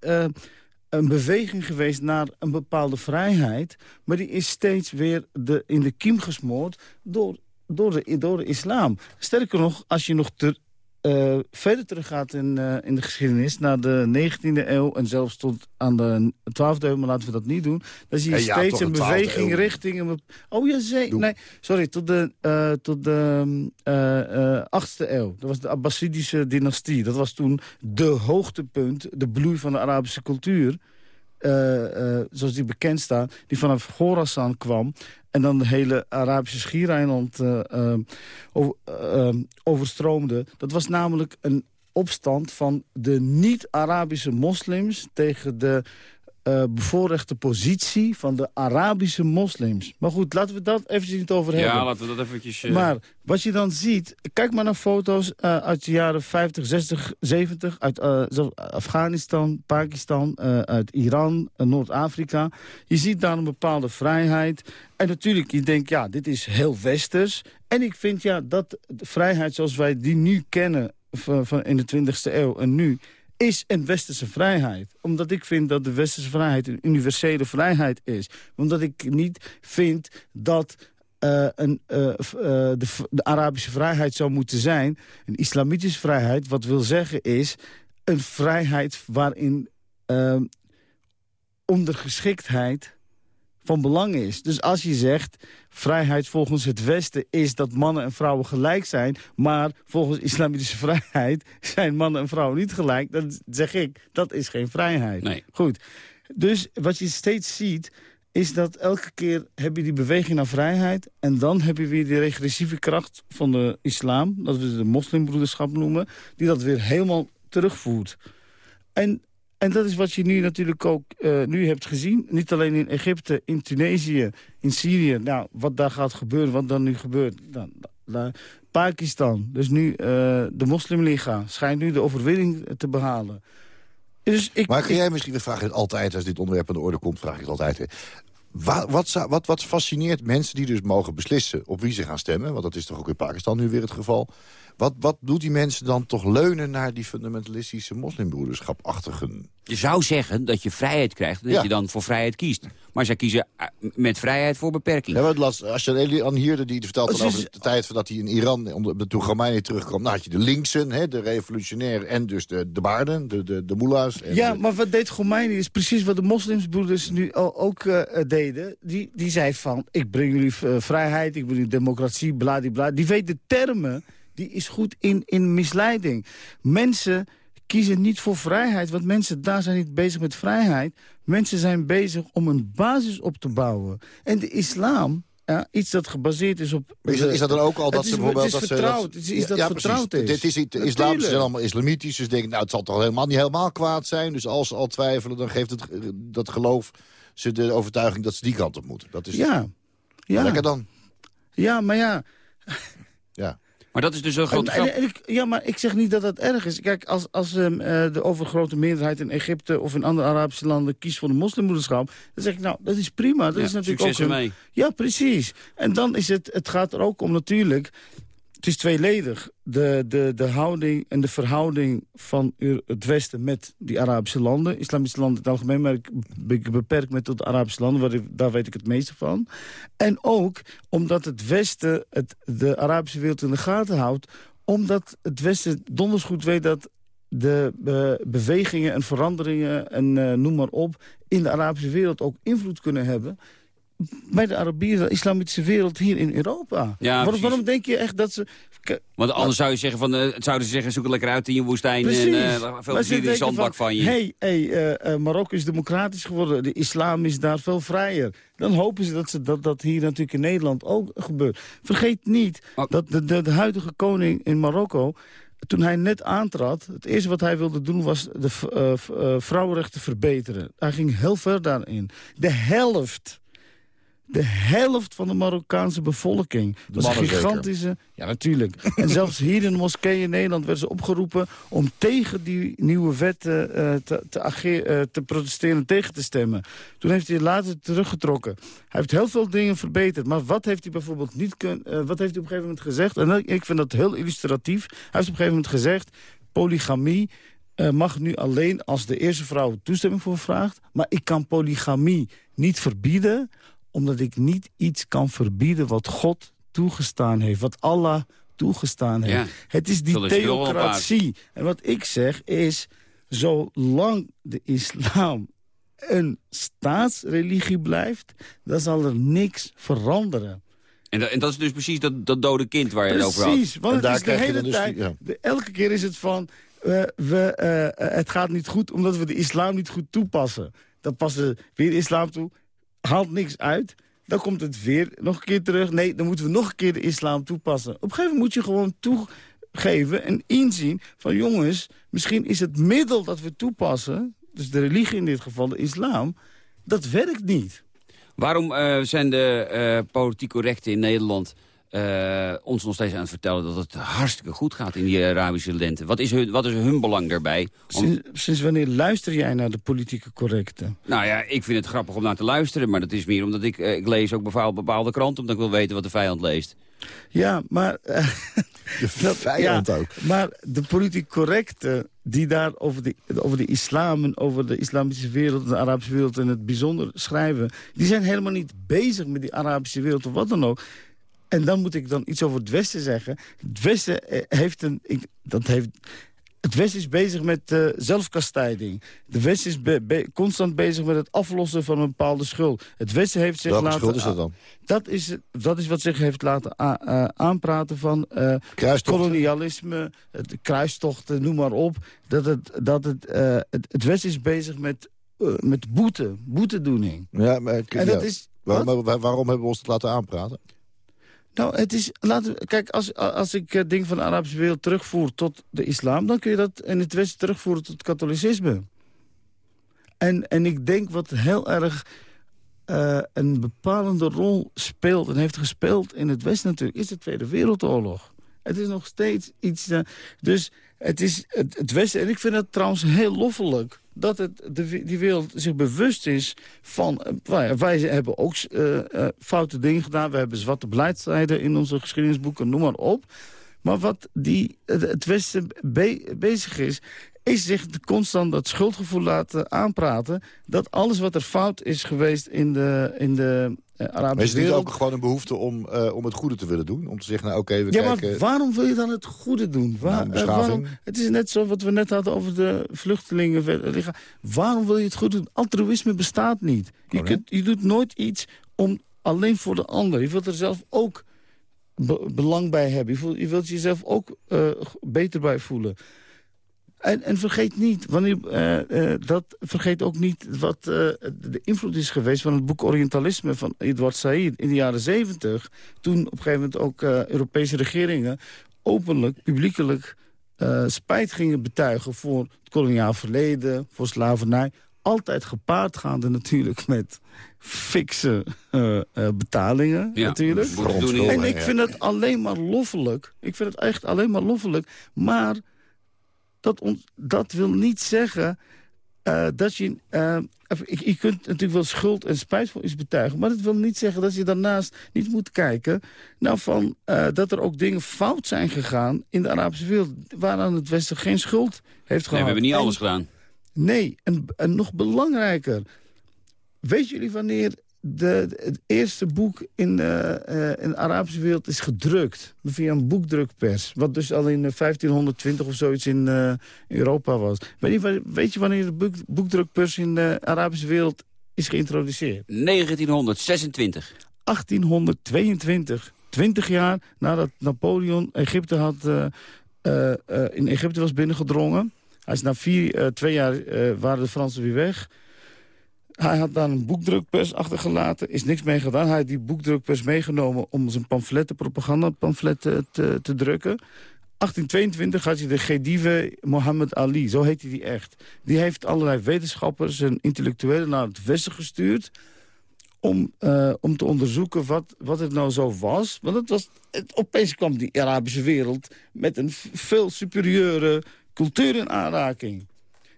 een beweging geweest naar een bepaalde vrijheid... maar die is steeds weer de, in de kiem gesmoord door, door, de, door de islam. Sterker nog, als je nog ter, eh, verder teruggaat in, eh, in de geschiedenis... naar de 19e eeuw en zelfs tot aan de 12e eeuw... maar laten we dat niet doen... dan zie je Ja, ja, steeds een de 12e beweging eeuw. richting... Een, oh ja. Nee, sorry, tot de, eh, tot de eh, eh, 8e eeuw. Dat was de Abbasidische dynastie. Dat was toen de hoogtepunt, de bloei van de Arabische cultuur... eh, eh, zoals die bekend staat, die vanaf Khorasan kwam... en dan de hele Arabische schiereiland eh, over, overstroomde. Dat was namelijk een opstand van de niet-Arabische moslims... tegen de eh, bevoorrechte positie van de Arabische moslims. Maar goed, laten we dat eventjes niet over hebben. Ja, laten we dat eventjes... eh, Maar wat je dan ziet, kijk maar naar foto's eh, uit de jaren 50, 60, 70... uit Afghanistan, Pakistan, uit Iran, Noord-Afrika. Je ziet daar een bepaalde vrijheid. En natuurlijk, je denkt, ja, dit is heel westers. En ik vind, ja, dat de vrijheid zoals wij die nu kennen... Van, van in de 20e eeuw en nu is een westerse vrijheid. Omdat ik vind dat de westerse vrijheid een universele vrijheid is. Omdat ik niet vind dat eh, een, eh, eh, de, de Arabische vrijheid zou moeten zijn... een islamitische vrijheid, wat wil zeggen is... een vrijheid waarin... ehm, ondergeschiktheid van belang is. Dus als je zegt, vrijheid volgens het Westen is dat mannen en vrouwen gelijk zijn... maar volgens islamitische vrijheid zijn mannen en vrouwen niet gelijk... dan zeg ik, dat is geen vrijheid. Nee. Goed. Dus wat je steeds ziet, is dat elke keer heb je die beweging naar vrijheid... en dan heb je weer die regressieve kracht van de islam... dat we de moslimbroederschap noemen... die dat weer helemaal terugvoert. En, en dat is wat je nu natuurlijk ook eh, nu hebt gezien. Niet alleen in Egypte, in Tunesië, in Syrië. Nou, wat daar gaat gebeuren, wat dan nu gebeurt. Dan, daar- Pakistan, dus nu eh, de Moslimliga... schijnt nu de overwinning te behalen. Dus ik, Maar ik- jij misschien, vragen het altijd, als dit onderwerp aan de orde komt, vraag ik het altijd. wat, zou- wat, wat fascineert mensen die dus mogen beslissen op wie ze gaan stemmen? Want dat is toch ook in Pakistan nu weer het geval. Wat, wat doet die mensen dan toch leunen naar die fundamentalistische moslimbroederschap-achtigen? Je zou zeggen dat je vrijheid krijgt en dat Ja. je dan voor vrijheid kiest. Maar zij kiezen eh, met vrijheid voor beperking. Ja, maar last, als je Elian Hierde die vertelt is- over de tijd van dat hij in Iran, onder- toen Khomeini terugkwam, nou had je de linksen, hè, de revolutionairen en dus de, de baarden, de, de, de mullahs. En Ja, de- maar wat deed Khomeini is precies wat de moslimsbroeders nu al, ook eh, eh, deden. Die, die zei van, ik breng jullie vrijheid, ik breng jullie democratie, bladibla. Die weet de termen, die is goed in, in misleiding. Mensen kiezen niet voor vrijheid, want mensen daar zijn niet bezig met vrijheid. Mensen zijn bezig om een basis op te bouwen. En de islam, ja, iets dat gebaseerd is op... Is, dat, is dat dan ook al dat is- ze bijvoorbeeld... Het is dat ze, vertrouwd, dat, het is iets dat ja, vertrouwd precies. is. Dit is niet, de islam, ze zijn allemaal islamitisch, dus denken, nou het zal toch helemaal niet helemaal kwaad zijn. Dus als ze al twijfelen, dan geeft het, dat geloof ze de overtuiging dat ze die kant op moeten. Dat is Ja, ja. lekker dan. ja, maar ja... Ja. Maar dat is dus een grote En- en- grap. en ik- ja, maar ik zeg niet dat dat erg is. Kijk, als, als ehm, eh, de overgrote meerderheid in Egypte of in andere Arabische landen kiest voor de moslimbroederschap, dan zeg ik, nou, dat is prima. Dat Ja, is natuurlijk succes ook een- ermee. Ja, precies. En dan is het, het gaat er ook om natuurlijk, het is tweeledig. De, de, de houding en de verhouding van het Westen met die Arabische landen. Islamische landen in het algemeen, maar ik, ik beperk me tot de Arabische landen. Waar ik, daar weet ik het meeste van. En ook omdat het Westen het, de Arabische wereld in de gaten houdt. Omdat het Westen donders goed weet dat de eh, bewegingen en veranderingen en eh, noem maar op... in de Arabische wereld ook invloed kunnen hebben bij de Arabieren, de islamitische wereld hier in Europa. Ja, waarom, denk je echt dat ze... Want anders zou je zeggen, van, eh, zouden ze zeggen, zoek er lekker uit in je woestijn. Precies. En eh, veel plezier in denken zandbak van, je. hey, hey, eh, Marokko is democratisch geworden. De islam is daar veel vrijer. Dan hopen ze dat ze dat, dat hier natuurlijk in Nederland ook gebeurt. Vergeet niet Maar- dat de, de, de huidige koning in Marokko... Toen hij net aantrad, het eerste wat hij wilde doen was de vrouwenrechten verbeteren. Hij ging heel ver daarin. De helft, de helft van de Marokkaanse bevolking was een zeker. gigantische... Ja, natuurlijk. en zelfs hier in de moskee in Nederland werden ze opgeroepen... om tegen die nieuwe wetten eh, te, te, eh, te protesteren, tegen te stemmen. Toen heeft hij later teruggetrokken. Hij heeft heel veel dingen verbeterd. Maar wat heeft hij bijvoorbeeld niet kunnen... wat heeft hij op een gegeven moment gezegd? En ik vind dat heel illustratief. Hij heeft op een gegeven moment gezegd... polygamie eh, mag nu alleen als de eerste vrouw toestemming voor vraagt. Maar ik kan polygamie niet verbieden omdat ik niet iets kan verbieden wat God toegestaan heeft. Wat Allah toegestaan heeft. Ja. Het is die is theocratie. En wat ik zeg is, zolang de islam een staatsreligie blijft... dan zal er niks veranderen. En, dat, en dat is dus precies dat, dat dode kind waar je het over had. Precies, want En het daar is de hele dus tijd... die- ja. de- elke keer is het van... eh, we, eh, eh, het gaat niet goed omdat we de islam niet goed toepassen. Dan passen we weer de islam toe, haalt niks uit... Dan komt het weer nog een keer terug. Nee, dan moeten we nog een keer de islam toepassen. Op een gegeven moment moet je gewoon toegeven en inzien van... jongens, misschien is het middel dat we toepassen... dus de religie in dit geval, de islam... dat werkt niet. Waarom eh, zijn de eh, politiek in Nederland eh, ons nog steeds aan het vertellen... dat het hartstikke goed gaat in die Arabische lente? Wat is hun, wat is hun belang daarbij? Om- Sinds, sinds wanneer luister jij naar de politieke correcte? nou ja, ik vind het grappig om naar te luisteren... maar dat is meer omdat ik, eh, ik lees ook bepaalde, bepaalde kranten... omdat ik wil weten wat de vijand leest. Ja, maar... eh, De dat- vijand ook. Maar de politiek correcte die daar over de, over de islam... en over de islamische wereld, de Arabische wereld in het bijzonder schrijven... die zijn helemaal niet bezig met die Arabische wereld of wat dan ook. En dan moet ik dan iets over het Westen zeggen. Het Westen eh, heeft een... Ik, dat heeft, het Westen is bezig met uh, zelfkastijding. De Westen is be be constant bezig met het aflossen van een bepaalde schuld. Het Westen heeft zich Welke laten... schuld is dat dan? Dat is, dat is wat zich heeft laten uh, aanpraten van uh, kolonialisme, het kruistochten, noem maar op. Dat het, dat het, het, het Westen is bezig met, met boete, boetedoening. Ja, maar, en dat is, waarom, waarom hebben we ons het laten aanpraten? Nou, het is, laten kijk, als, als ik het ding van de Arabische wereld terugvoer tot de islam... dan kun je dat in het Westen terugvoeren tot het katholicisme. En, en ik denk wat heel erg uh, een bepalende rol speelt... en heeft gespeeld in het Westen natuurlijk... is de Tweede Wereldoorlog. Het is nog steeds iets... Uh, dus het is het, het Westen... en ik vind het trouwens heel loffelijk dat het, die wereld zich bewust is van... Uh, wij hebben ook uh, uh, foute dingen gedaan. We hebben zwarte beleidstijden in onze geschiedenisboeken, noem maar op. Maar wat die, het Westen be bezig is is zich constant dat schuldgevoel laten aanpraten... dat alles wat er fout is geweest in de, in de uh, Arabische maar is het niet ook gewoon een behoefte om, uh, om het goede te willen doen? Om te zeggen, nou oké, okay, we ja, kijken... maar waarom wil je dan het goede doen? Waar, nou, uh, waarom, het is net zo wat we net hadden over de vluchtelingen. Waarom wil je het goed doen? Altruïsme bestaat niet. Je, Oh, kunt, je doet nooit iets om alleen voor de ander. Je wilt er zelf ook be belang bij hebben. Je, voelt, je wilt jezelf ook beter bij voelen. En, en, vergeet niet, wanneer, uh, uh, dat, vergeet ook niet wat uh, de invloed is geweest van het boek Orientalisme van Edward Said in de jaren zeventig. Toen op een gegeven moment ook Europese regeringen openlijk, publiekelijk spijt gingen betuigen voor het koloniaal verleden, voor slavernij. Altijd gepaardgaande natuurlijk met fikse betalingen ja, natuurlijk. En ik vind het alleen maar loffelijk. Ik vind het echt alleen maar loffelijk. Maar dat, dat wil niet zeggen uh, dat je... Uh, je kunt natuurlijk wel schuld en spijt voor iets betuigen... maar dat wil niet zeggen dat je daarnaast niet moet kijken... Nou van, uh, dat er ook dingen fout zijn gegaan in de Arabische wereld... waaraan het Westen geen schuld heeft gehad. Nee, we hebben niet en, alles gedaan. Nee, en, en nog belangrijker... Weet jullie wanneer de, het eerste boek in, uh, uh, in de Arabische wereld is gedrukt. Via een boekdrukpers. Wat dus al in 1520 of zoiets in uh, Europa was. Weet je, weet je wanneer de boek, boekdrukpers in de Arabische wereld is geïntroduceerd? 1926. 1822. 20 jaar nadat Napoleon Egypte had, in Egypte was binnengedrongen. Hij is na vier, twee jaar waren de Fransen weer weg... Hij had dan een boekdrukpers achtergelaten, is niks mee gedaan. Hij had die boekdrukpers meegenomen om zijn pamfletten, propagandapamfletten te, te drukken. 1822 had je de Gedive Mohammed Ali, zo heette die echt. Die heeft allerlei wetenschappers en intellectuelen naar het westen gestuurd... om, uh, om te onderzoeken wat, wat het nou zo was. Want het was, het, opeens kwam die Arabische wereld met een veel superieure cultuur in aanraking.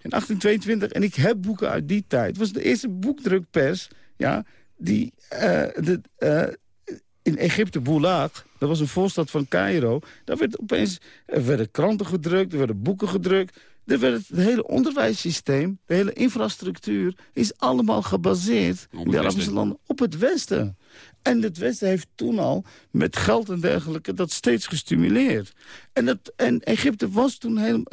In 1822, en ik heb boeken uit die tijd. Het was de eerste boekdrukpers ja, die uh, de, uh, in Egypte, Boulaq, dat was een voorstad van Cairo... daar werd opeens, er werden kranten gedrukt, er werden boeken gedrukt... Er werd het hele onderwijssysteem, de hele infrastructuur... is allemaal gebaseerd in de Arabische landen op het Westen. En het Westen heeft toen al met geld en dergelijke dat steeds gestimuleerd. En, het, en Egypte was toen helemaal...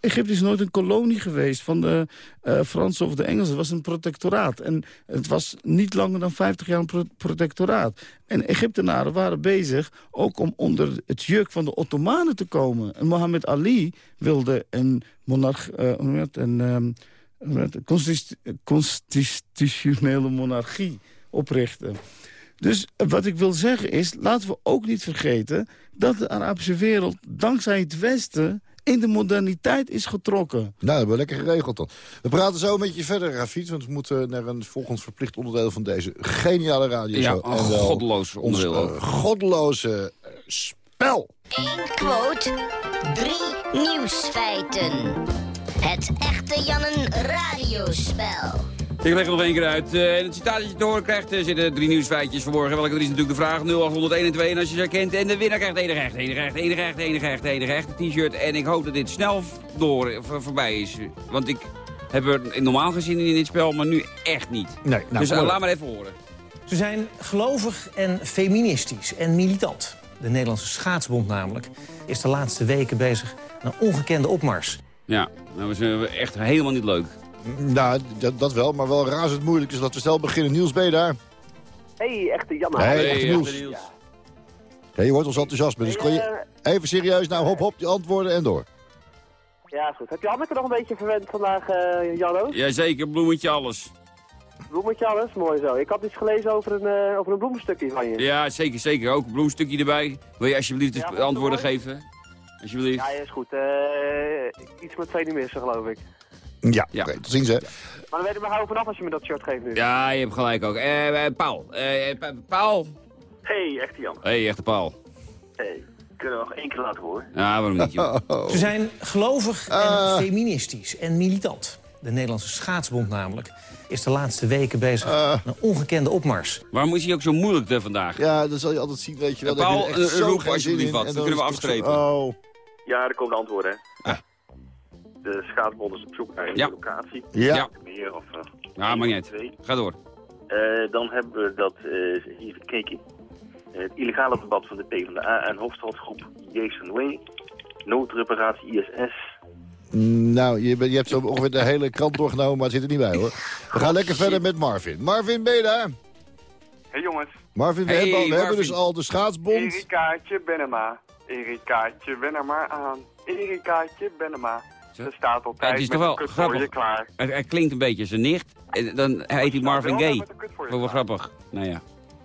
Egypte is nooit een kolonie geweest van de uh, Fransen of de Engelsen. Het was een protectoraat. En het was niet langer dan 50 jaar een pro protectoraat. En Egyptenaren waren bezig ook om onder het juk van de Ottomanen te komen. En Mohammed Ali wilde een monarch... Uh, een, um, een constitutionele monarchie oprichten. Dus wat ik wil zeggen is, laten we ook niet vergeten... dat de Arabische wereld dankzij het Westen in de moderniteit is getrokken. Nou, dat hebben we lekker geregeld dan. We praten zo met je verder, Rafid, want we moeten naar een volgend verplicht onderdeel van deze geniale radio. Ja, een goddeloos onderdeel. Ons, uh, goddeloze uh, spel. Eén quote, drie nieuwsfeiten. Het echte Jannen radiospel. Ik leg er nog één keer uit. Uh, en het citaat dat je te horen krijgt uh, zitten drie nieuwsfeitjes verborgen. Welke er is natuurlijk de vraag 0801 en 2 en als je ze herkent. En de winnaar krijgt enige recht, enige recht, enige recht, enige recht, enige recht. t-shirt. En ik hoop dat dit snel door, voor, voorbij is. Want ik heb er normaal gezien in dit spel, maar nu echt niet. Nee, nou, dus uh, laat maar even horen. Ze zijn gelovig en feministisch en militant. De Nederlandse Schaatsbond namelijk is de laatste weken bezig een ongekende opmars. Ja, dat was eh, echt helemaal niet leuk. Nou, dat, dat wel, maar wel razend moeilijk. Dus laten we snel beginnen. Niels, ben je daar? Hey, echte Janne. Hey, Hey, echte Niels. Niels. Ja, je wordt ons enthousiasme. Dus kon je even serieus, nou hop hop, die antwoorden en door. Ja, goed. Heb je Hanneke nog een beetje verwend vandaag, eh Janno? Jazeker, bloemetje alles. Bloemetje alles? Mooi zo. Ik had iets gelezen over een, eh, over een bloemenstukje van je. Ja, zeker, zeker. Ook een bloemstukje erbij. Wil je alsjeblieft Ja, antwoorden geven? Alsjeblieft. Ja, is goed. Eh, iets met twee missen, geloof ik. Ja, Ja. oké, tot ziens hè. Maar dan weet ik maar gauw vanaf als je me dat shirt geeft nu. Ja, je hebt gelijk ook. Eh, eh, Paul. Eh, eh, Pa- Paul. Hey, echte Jan. Hey, echte Paul. Hey, kunnen we nog één keer laten horen? Ja, waarom niet, joh? Ze zijn gelovig en Ah. feministisch en militant. De Nederlandse Schaatsbond namelijk is de laatste weken bezig Ah. met een ongekende opmars. Waarom is hij ook zo moeilijk eh, vandaag? Ja, dat zal je altijd zien, weet je wel. Ja, Paul, dat je er echt roep alsjeblieft wat, en dan kunnen we zo- afstrepen. Oh, Ja, er komen de antwoorden. hè. Ah. De schaatsbond is op zoek naar een Ja. locatie. ja. Ja. Meer of... eh, Ja, maar niet twee. Ga door. Eh, dan hebben we dat eh, hier gekeken. Het illegale debat van de PvdA en hoofdstadgroep Jason Way. Noodreparatie ISS. Nou, je, je hebt zo ongeveer de hele krant doorgenomen, maar het zit er niet bij hoor. We gaan lekker verder met Marvin. Marvin, ben je daar? Hey jongens, Marvin, we, Hey, hebben, al- we hebben dus al de schaatsbond. Erikaatje Benema. Erikaatje, ben er maar aan. Erikaatje Benema. Ze staat altijd Het is toch wel kut voor je grappig. klaar. Hij, hij klinkt een beetje als een nicht. En dan heet hij Marvin wel Gaye. met een kut voor je Oh, wel grappig. Nou ja,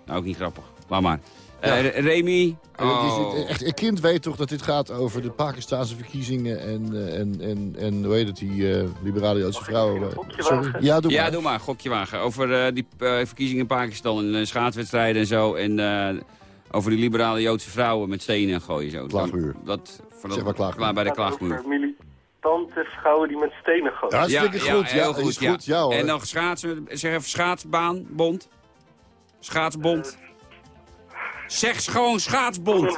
nou ook niet grappig. Laat maar. Ja. Eh, Re- Remy. Eh, die Oh. echt, een kind weet toch dat dit gaat over de Pakistanse verkiezingen en, eh, en, en, en hoe heet het, die eh, liberale Joodse vrouwen. Sorry. wagen? Ja, doe ja, maar. doe maar. Gokje wagen. Over eh, die eh, verkiezingen in Pakistan en eh, schaatswedstrijden en zo. En eh, over die liberale Joodse vrouwen met stenen gooien zo. Klaagmuur. Dat, voor Zeg dat, maar klaagmuur. klaar bij de Het klaagmuur. Militante vrouwen die met stenen gooien. Hartstikke goed, ja, heel is goed, ja hoor. En dan schaatsen, zeg even schaatsbaan, bond. Schaatsbond. Zeg gewoon schaatsbond.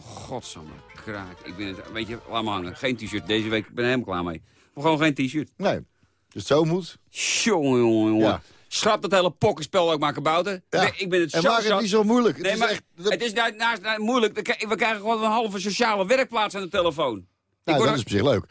Godsamme, kraak. Ik ben het, weet je, laat me hangen. Geen t-shirt. Deze week ben ik helemaal klaar mee. Maar gewoon geen t-shirt. Nee, dus zo moet. Jongen, jongen, jongen. Ja. Schrap dat hele pokkenspel ook maar kabouter. Ja. Ik ben het En zo maak het zat. niet zo moeilijk. Het is maar echt- het is nou- naast nou, moeilijk. We krijgen gewoon een halve sociale werkplaats aan de telefoon. Nou, dat is op zich leuk.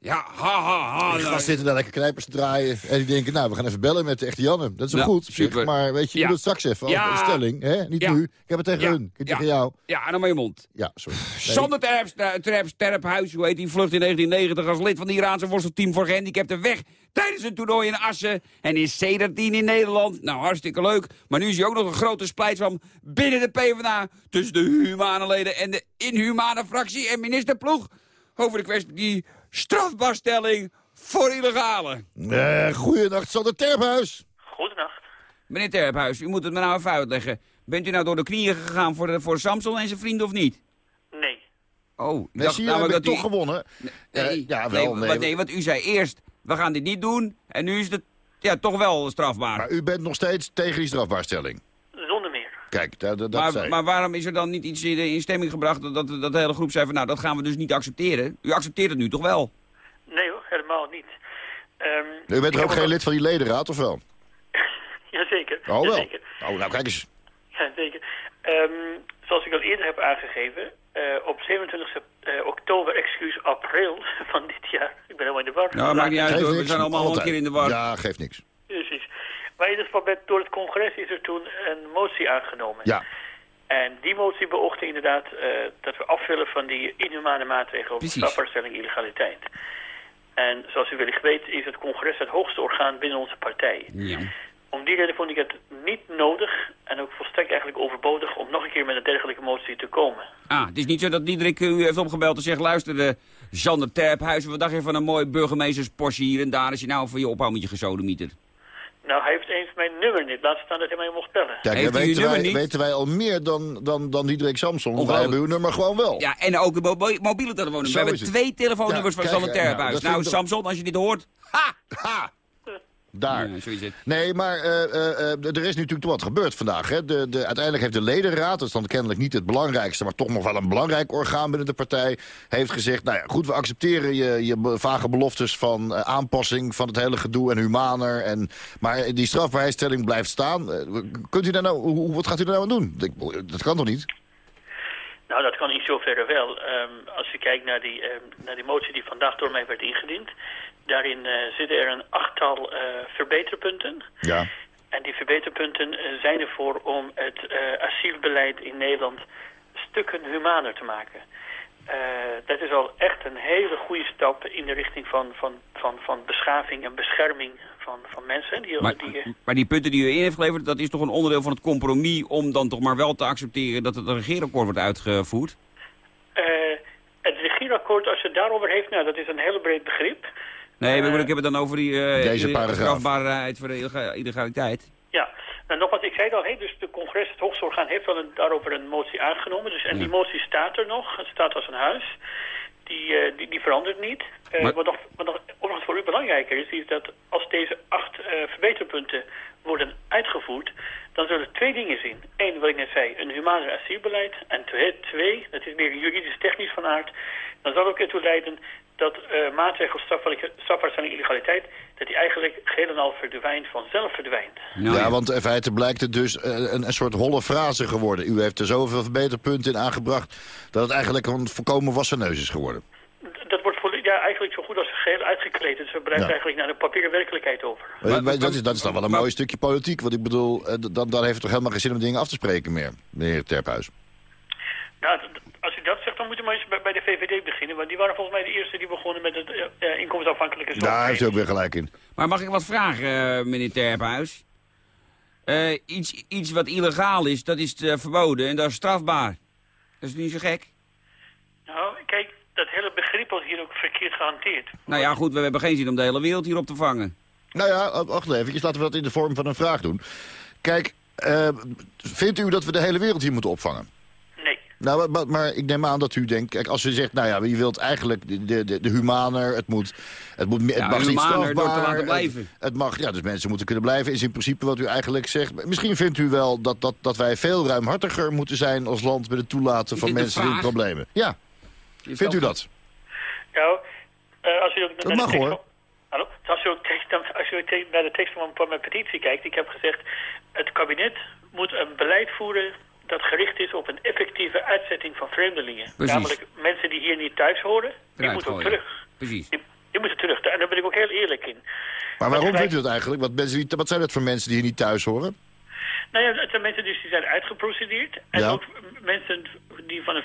Ja, ha, ha, ha. Die gasten zitten daar lekker knijpers te draaien. En die denken, nou, we gaan even bellen met de echte Janne. Dat is wel Ja, goed op zich. super. Maar weet je, je Ja. doet het straks even. Ja. Een stelling, hè? Niet Ja. nu. Ik heb het tegen hun. Ik heb het tegen jou. Ja, en dan maar je mond. Ja, sorry. Nee. Sander Terps, eh, Terps, Terphuis, hoe heet die, vlucht in 1990 als lid van het Iraanse worstelteam voor gehandicapten weg tijdens een toernooi in Assen. En is sedertdien in Nederland. Nou, hartstikke leuk. Maar nu is hij ook nog een grote splijtswam binnen de PvdA tussen de humane leden en de inhumane fractie en minister Ploeg over de kwestie strafbaarstelling voor illegale. Eh goeienacht, Sander Terphuis. Goedenacht. Meneer Terphuis, u moet het me nou even uitleggen. Bent u nou door de knieën gegaan voor, de, voor Samson en zijn vrienden of niet? Nee. Oh, ik dacht zie je, namelijk dat u... toch gewonnen. Nee, Eh, ja, nee, wel. Nee, wat, nee, want u zei eerst, we gaan dit niet doen. En nu is het ja, toch wel strafbaar. Maar u bent nog steeds tegen die strafbaarstelling. Kijk, dat, dat, Maar, zei ik. maar waarom is er dan niet iets in, in stemming gebracht dat, dat, dat de hele groep zei van nou, dat gaan we dus niet accepteren? U accepteert het nu toch wel? Nee hoor, helemaal niet. Ehm, U bent er ook geen lid van die ledenraad, of wel? Jazeker. Oh, wel. Jazeker. Oh, nou, kijk eens. Ja, zeker. Ehm, zoals ik al eerder heb aangegeven, eh, op 27 sep- eh, oktober, excuus, april van dit jaar. Ik ben helemaal in de war. Nou, maakt niet uit hoor, we zijn allemaal al een keer in de war. Ja, geeft niks. Precies. Maar in ieder geval, door het congres is er toen een motie aangenomen. Ja. En die motie beoogde inderdaad eh, dat we af willen van die inhumane maatregelen op Precies. strafbaarstelling illegaliteit. En zoals u wellicht weet is het congres het hoogste orgaan binnen onze partij. Ja. Om die reden vond ik het niet nodig en ook volstrekt eigenlijk overbodig om nog een keer met een dergelijke motie te komen. Ah, het is niet zo dat Diederik u heeft opgebeld en zegt... luister, eh, Sander Terphuizen, wat dacht je van een mooi burgemeesterspostje hier en daar... als je nou voor je ophoudt met je gesodemieter? Nou, hij heeft eens mijn nummer niet. Laat staan dat hij mij mocht bellen. Kijk, Heeft weten nummer wij, niet? weten wij al meer dan, dan, dan Diederik Samson. Wij hebben uw nummer gewoon wel. Ja, en ook mo- mobiele telefoon. Zo We hebben twee telefoonnummers Ja, van Sander nou, Terphuis. Nou, toch- Samson, als je dit hoort... Ha! Ha! Daar. Ja. Nee, maar eh, eh, eh, er is nu natuurlijk toch wat gebeurd vandaag. Hè? De, de, uiteindelijk heeft de ledenraad, dat is dan kennelijk niet het belangrijkste... maar toch nog wel een belangrijk orgaan binnen de partij... heeft gezegd, nou ja, goed, we accepteren je, je vage beloftes van aanpassing... van het hele gedoe en humaner. En, maar die strafbaarheidstelling blijft staan. Kunt u daar nou, hoe, wat gaat u daar nou aan doen? Dat kan toch niet? Nou, dat kan in zoverre wel. Ehm, als je kijkt naar die, ehm, naar die motie die vandaag door mij werd ingediend... daarin eh, zitten er een achttal eh, verbeterpunten. Ja. En die verbeterpunten eh, zijn ervoor om het eh, asielbeleid in Nederland stukken humaner te maken. Eh, dat is al echt een hele goede stap in de richting van, van, van, van beschaving en bescherming van, van mensen. Die, Maar, die, maar die punten die u in heeft geleverd, dat is toch een onderdeel van het compromis... om dan toch maar wel te accepteren dat het regeerakkoord wordt uitgevoerd? eh, het regeerakkoord, als je het daarover heeft, nou, dat is een heel breed begrip. Nee, maar ik heb het dan over die uh, Deze paragraaf. strafbaarheid voor de illega- illegaliteit. Ja, nou, nogmaals, ik zei het al, dus de congres, het hoogste orgaan, heeft wel een, daarover een motie aangenomen. Dus, en die motie staat er nog, het staat als een huis. Die, eh, die, die verandert niet. Eh, Maar- Wat, nog, wat nog overigens voor u belangrijker is, is dat als deze acht eh, verbeterpunten worden uitgevoerd, dan zullen er twee dingen zien. Eén, wat ik net zei, een humaner asielbeleid. En twee, twee dat is meer juridisch-technisch van aard, dan zal ook ertoe leiden dat eh maatregelen strafbaar- strafbaarstelling illegaliteit, dat die eigenlijk geheel en al verdwijnt, vanzelf verdwijnt. ja, want in feite blijkt het dus eh, een, een soort holle frase geworden. U heeft er zoveel verbeterpunten in aangebracht... dat het eigenlijk een volkomen wassen neus is geworden. Dat wordt volle- ja, eigenlijk zo goed als geheel uitgekleed. Dus we blijft Ja. eigenlijk naar de papieren werkelijkheid over. Maar, maar dat, is, dat is dan wel een mooi stukje politiek. Want ik bedoel, eh, dan, dan heeft het toch helemaal geen zin om dingen af te spreken meer, meneer Terphuis. Nou, als u dat zegt, dan moet u maar eens bij, bij de VVD beginnen. Want die waren volgens mij de eerste die begonnen met het eh, inkomensafhankelijke zorg. Daar heeft u ook weer gelijk in. Maar mag ik wat vragen, eh, meneer Terphuis? Eh, iets, iets wat illegaal is, dat is eh, verboden en dat is strafbaar. Dat is niet zo gek. Nou, kijk, dat hele begrip wordt hier ook verkeerd gehanteerd. Nou ja, goed, we hebben geen zin om de hele wereld hierop te vangen. Nou ja, wacht even. Laten we dat in de vorm van een vraag doen. Kijk, eh, vindt u dat we de hele wereld hier moeten opvangen? Nee. Nou, maar, maar ik neem aan dat u denkt... Kijk, als u zegt, nou ja, je wilt eigenlijk de, de, de, humaner... Het, moet, het, moet, het Ja, mag niet humaner door te strafbaar... laten blijven. Het, het mag, ja, dus mensen moeten kunnen blijven. Is in principe wat u eigenlijk zegt. Misschien vindt u wel dat, dat, dat wij veel ruimhartiger moeten zijn... als land met het toelaten Is van mensen in problemen. Ja. Vindt u dat? Nou, eh, als u ook naar de mag, tekst hoor. van- Hallo? Als u, ook tekst, dan- als u ook te- naar de tekst van, mijn petitie kijkt, ik heb gezegd, het kabinet moet een beleid voeren dat gericht is op een effectieve uitzetting van vreemdelingen. Precies. Namelijk mensen die hier niet thuis horen, die Eruit moeten ook gooien. terug. Precies. Die, die moeten terug. En daar ben ik ook heel eerlijk in. Maar waarom vindt u dat eigenlijk? Wat, mensen, die- wat zijn dat voor mensen die hier niet thuis horen? Nou ja, het zijn mensen dus die zijn uitgeprocedeerd. En Ja. ook mensen die van eh,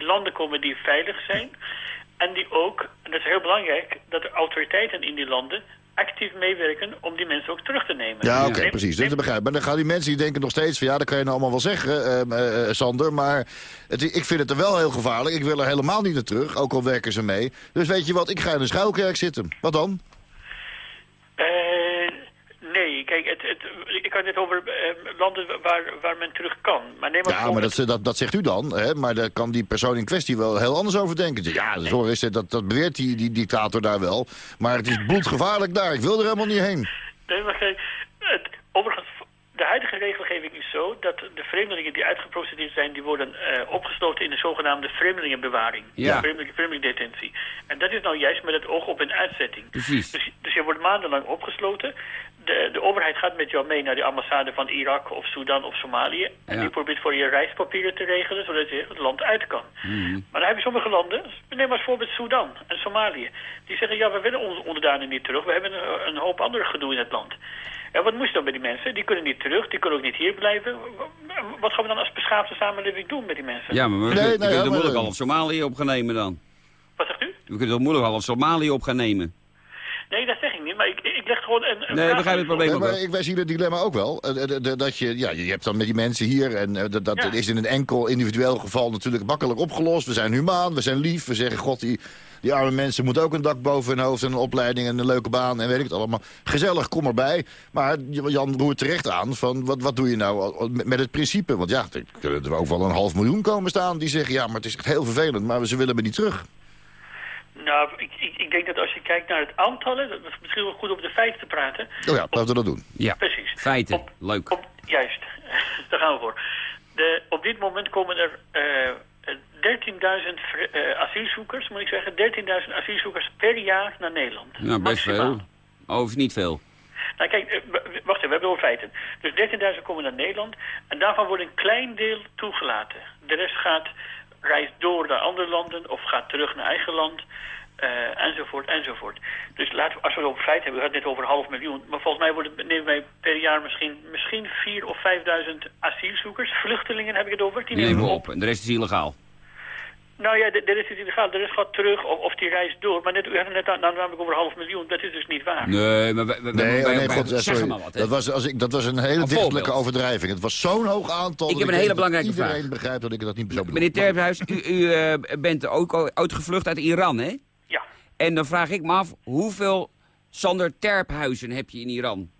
landen komen die veilig zijn. En die ook, en dat is heel belangrijk, dat de autoriteiten in die landen actief meewerken om die mensen ook terug te nemen. Ja, oké, precies. Dus dat begrijp. Maar dan gaan die mensen die denken nog steeds van... ja, dat kan je nou allemaal wel zeggen, ehm, eh, eh, Sander. Maar het, ik vind het er wel heel gevaarlijk. Ik wil er helemaal niet naar terug, ook al werken ze mee. Dus weet je wat, ik ga in een schuilkerk zitten. Wat dan? Eh, nee, kijk, het, het, ik had het over eh, landen waar, waar men terug kan. Maar neem maar Ja, maar dat, dat, dat zegt u dan. Hè? Maar daar kan die persoon in kwestie wel heel anders over denken. Ja, zo is het, dat, dat beweert die, die dictator daar wel. Maar het is bloedgevaarlijk daar. Ik wil er helemaal niet heen. Nee, maar kijk, het, overigens, de huidige regelgeving is zo dat de vreemdelingen die uitgeprocedeerd zijn, die worden eh, opgesloten in de zogenaamde vreemdelingenbewaring. Ja. Vreemdeling, vreemdelingdetentie. En dat is nou juist met het oog op een uitzetting. Precies. Dus, dus je wordt maandenlang opgesloten. De, de overheid gaat met jou mee naar de ambassade van Irak of Sudan of Somalië. En Ja. die probeert voor je reispapieren te regelen, zodat je het land uit kan. Mhm. Maar dan heb je sommige landen, neem maar als voorbeeld Sudan en Somalië. Die zeggen, ja, we willen onze onderdanen niet terug. We hebben een, een hoop andere gedoe in het land. En wat moet je dan met die mensen? Die kunnen niet terug, die kunnen ook niet hier blijven. Wat gaan we dan als beschaafde samenleving doen met die mensen? Ja, maar we, Nee, we nee, kunnen ja, er moeilijk half Somalië op gaan nemen dan. Wat zegt u? We kunnen er moeilijk half Somalië op gaan nemen. Nee, dat zeg ik niet, maar ik, ik leg gewoon een... een Nee, vraag begrijp het probleem ook maar ik, wij zien het dilemma ook wel. Eh, eh, eh, Dat je, ja, je hebt dan met die mensen hier... en dat, dat Ja. is in een enkel individueel geval natuurlijk makkelijk opgelost. We zijn humaan, we zijn lief. We zeggen, god, die, die arme mensen moeten ook een dak boven hun hoofd... en een opleiding en een leuke baan en weet ik het allemaal. Gezellig, kom erbij. Maar Jan roert terecht aan van, wat, wat doe je nou met het principe? Want ja, er kunnen er ook wel een half miljoen komen staan... die zeggen, ja, maar het is echt heel vervelend, maar ze willen me niet terug. Nou, ik, ik, ik denk dat als je kijkt naar het aantallen, dat is misschien wel goed om de feiten te praten. Oh ja, laten we dat doen. Ja, Precies. feiten. Leuk. Op, juist, daar gaan we voor. De, op dit moment komen er eh, 13.000 vre- eh, asielzoekers, moet ik zeggen, 13.000 asielzoekers per jaar naar Nederland. Nou, best Maximaal. veel. Of niet veel. Nou kijk, eh, wacht even, we hebben over feiten. Dus 13.000 komen naar Nederland en daarvan wordt een klein deel toegelaten. De rest gaat reist door naar andere landen of gaat terug naar eigen land. eh, enzovoort, enzovoort. Dus laten we, als we het over feit hebben, we hadden het net over een half miljoen. Maar volgens mij worden, nemen wij per jaar misschien, misschien 4.000 of 5.000 asielzoekers. Vluchtelingen heb ik het over. Die Die nemen we op en de rest is illegaal. Nou ja, rest is illegaal. De rest gaat terug of, of die reist door. Maar net, we hadden net aan- namelijk over een half miljoen. Dat is dus niet waar. Nee, maar wij, wij, Nee, wij- oh nee, wij- god, zeg sorry. maar wat. dat, was, als ik, dat was een hele Een dichtelijke voorbeeld. overdrijving. Het was zo'n hoog aantal. Ik dat heb een hele dat belangrijke iedereen vraag. begrijpt dat ik dat niet zo bedoel. Meneer Terphuis, u, u eh, bent ook uitgevlucht uit Iran, hè? Ja. En dan vraag ik me af, hoeveel Sander Terphuizen heb je in Iran?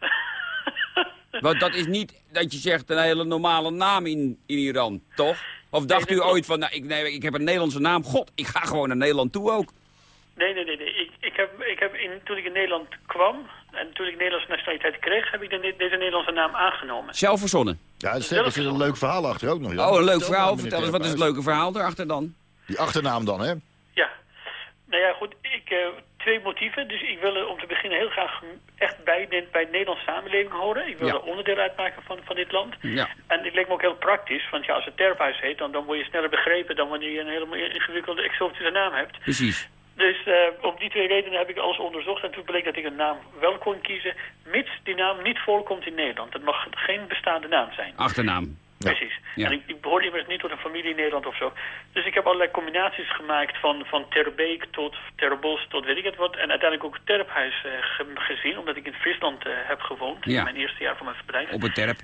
Want dat is niet dat je zegt een hele normale naam in, in Iran, toch? Of dacht u ooit van, nou, ik, nee, ik heb een Nederlandse naam, god, ik ga gewoon naar Nederland toe ook. Nee, nee, nee. nee. Ik, ik heb, ik heb in, toen ik in Nederland kwam en toen ik Nederlandse nationaliteit kreeg, heb ik de, deze Nederlandse naam aangenomen. Zelf verzonnen. Ja, er zit, een leuk verhaal achter ook nog. Jan. Oh, een leuk verhaal. Vertel eens, wat is het leuke verhaal erachter dan? Die achternaam dan, hè? Ja. Nou ja, goed. Ik, eh, twee motieven. Dus ik wil er om te beginnen heel graag echt bij de, bij de Nederlandse samenleving horen. Ik wil Ja. er onderdeel uitmaken van, van dit land. Ja. En het lijkt me ook heel praktisch. Want ja, als het terphuis heet, dan, dan word je sneller begrepen dan wanneer je een helemaal ingewikkelde exotische naam hebt. Precies. Dus eh, om die twee redenen heb ik alles onderzocht. En toen bleek dat ik een naam wel kon kiezen, mits die naam niet voorkomt in Nederland. Het mag geen bestaande naam zijn. Achternaam. Precies. Ja. En ik, ik behoor immers niet tot een familie in Nederland of zo. Dus ik heb allerlei combinaties gemaakt van, van Terbeek tot Terbos tot weet ik het wat. En uiteindelijk ook Terphuis ge- gezien, omdat ik in Friesland eh, heb gewoond. Ja. In mijn eerste jaar van mijn verblijf. Op het terp.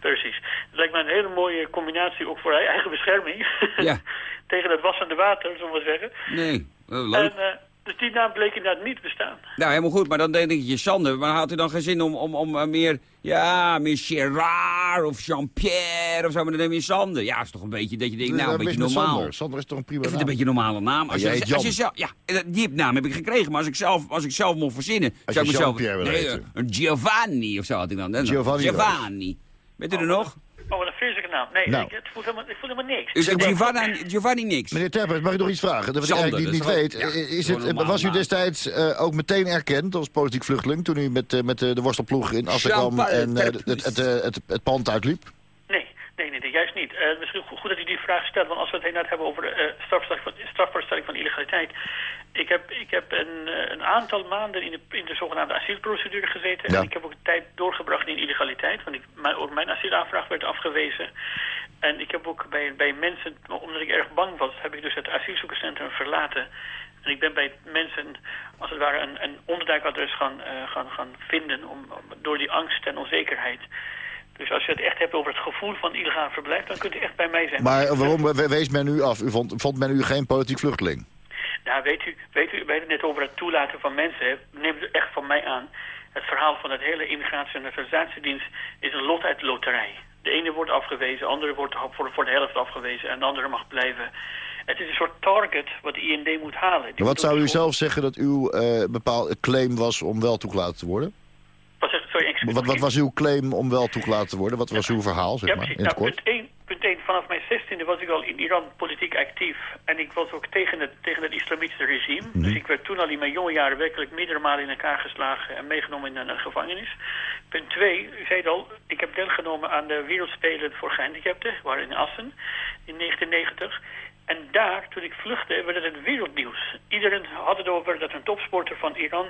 Precies. Het lijkt me een hele mooie combinatie, ook voor eigen bescherming. Ja. Tegen het wassende water, zullen we maar zeggen. Nee, eh, leuk. En, dus die naam bleek inderdaad niet bestaan. Nou, helemaal goed, maar dan denk ik je Sander. Maar had u dan geen zin om, om, om eh, meer, ja, meer Gerard of Jean-Pierre of zo, maar dan neem je Sander. Ja, is toch een beetje dat je denkt, nou, een beetje normaal. Sander. Sander is toch een prima Ik vind het naam? een beetje een normale naam. Als je, als je zelf, ja, eh, die naam heb ik gekregen, maar als ik zelf, als ik zelf mocht verzinnen, Als zou je ik mezelf... Jean-Pierre wil nee, heten. een Giovanni of zo had ik dan. Giovanni Giovanni. Weet u er nog? Oh, wat een naam. Nee, Nou. ik, het voelt helemaal, ik voel helemaal niks. U zegt Giovanni, Giovanni niks. Meneer Terpers, mag ik nog iets vragen? Dat ik eigenlijk niet, weet. ja, is het, was u destijds eh, ook meteen erkend als politiek vluchteling... toen u met, eh, met eh, de worstelploeg in Assen kwam en eh, het, het, het, eh, het, het pand uitliep? Eh, misschien goed, dat u die vraag stelt, want als we het inderdaad hebben over eh strafbaarstelling, van, van illegaliteit. Ik heb, ik heb een, eh, een aantal maanden in de, in de zogenaamde asielprocedure gezeten. Ja. En ik heb ook tijd doorgebracht in illegaliteit, want ik, mijn, ook mijn asielaanvraag werd afgewezen. En ik heb ook bij, bij mensen, omdat ik erg bang was, heb ik dus het asielzoekerscentrum verlaten. En ik ben bij mensen, als het ware, een, een onderduikadres gaan, gaan, gaan vinden om- door die angst en onzekerheid. Dus als je het echt hebt over het gevoel van illegaal verblijf, dan kunt u echt bij mij zijn. Maar waarom we- wees men u af? U vond, vond men u geen politiek vluchteling? Nou, weet u, weet u, we hebben het net over het toelaten van mensen. Neem het echt van mij aan. Het verhaal van het hele immigratie- en naturalisatiedienst is een lot uit de loterij. De ene wordt afgewezen, de andere wordt voor, voor de helft afgewezen en de andere mag blijven. Het is een soort target wat de IND moet halen. Die Wat zou u zelf zeggen dat uw eh bepaalde claim was om wel toegelaten te worden? Wat zegt, sorry. Wat, wat was uw claim om wel toegelaten te worden? Wat was uw verhaal, zeg maar, in het Nou, kort? punt 1, punt 1, vanaf mijn 16e was ik al in Iran politiek actief. En ik was ook tegen het, tegen het islamitische regime. Mhm. Dus ik werd toen al in mijn jonge jaren werkelijk meerdere malen in elkaar geslagen en meegenomen in een, een gevangenis. Punt 2, u zei het al, ik heb deelgenomen aan de Wereldspelen voor gehandicapten, waar in Assen, in 1990. En daar, toen ik vluchtte, werd het wereldnieuws. Iedereen had het over dat een topsporter van Iran,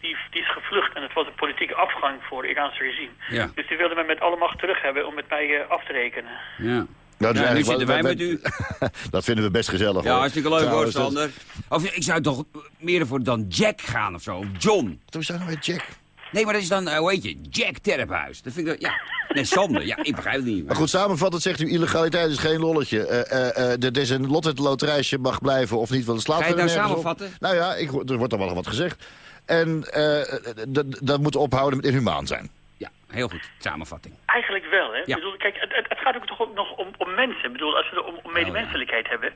die, die is gevlucht. En het was een politieke afgang voor het Iraanse regime. Ja. Dus die wilden mij met alle macht terug hebben om met mij eh, af te rekenen. Ja. Nou, dus Ja, nu zitten wij met u. Dat vinden we best gezellig, Ja, hoor. hartstikke leuk hoor, Sander. Of ik zou toch meer voor dan Jack gaan of zo, of John. Toen zijn we Jack. Nee, maar dat is dan, eh, hoe heet je, Jack Terphuis. Dat vind ik, ja. Nee, Sander, ja, ik begrijp het niet. Maar goed, samenvattend zegt u, illegaliteit is geen lolletje. Eh, eh, eh, Dit is een lot de loterijsje, mag blijven of niet, want het slaat Ga je het nou op. samenvatten? Nou ja, ik, er wordt al wel wat gezegd. En eh, dat- dat moet ophouden met inhumaan zijn. Ja, heel goed, samenvatting. Eigenlijk wel, hè? Ja. Ik bedoel, kijk, het, het, het gaat ook toch ook nog om, om mensen. Ik bedoel, als we het om, om medemenselijkheid hebben...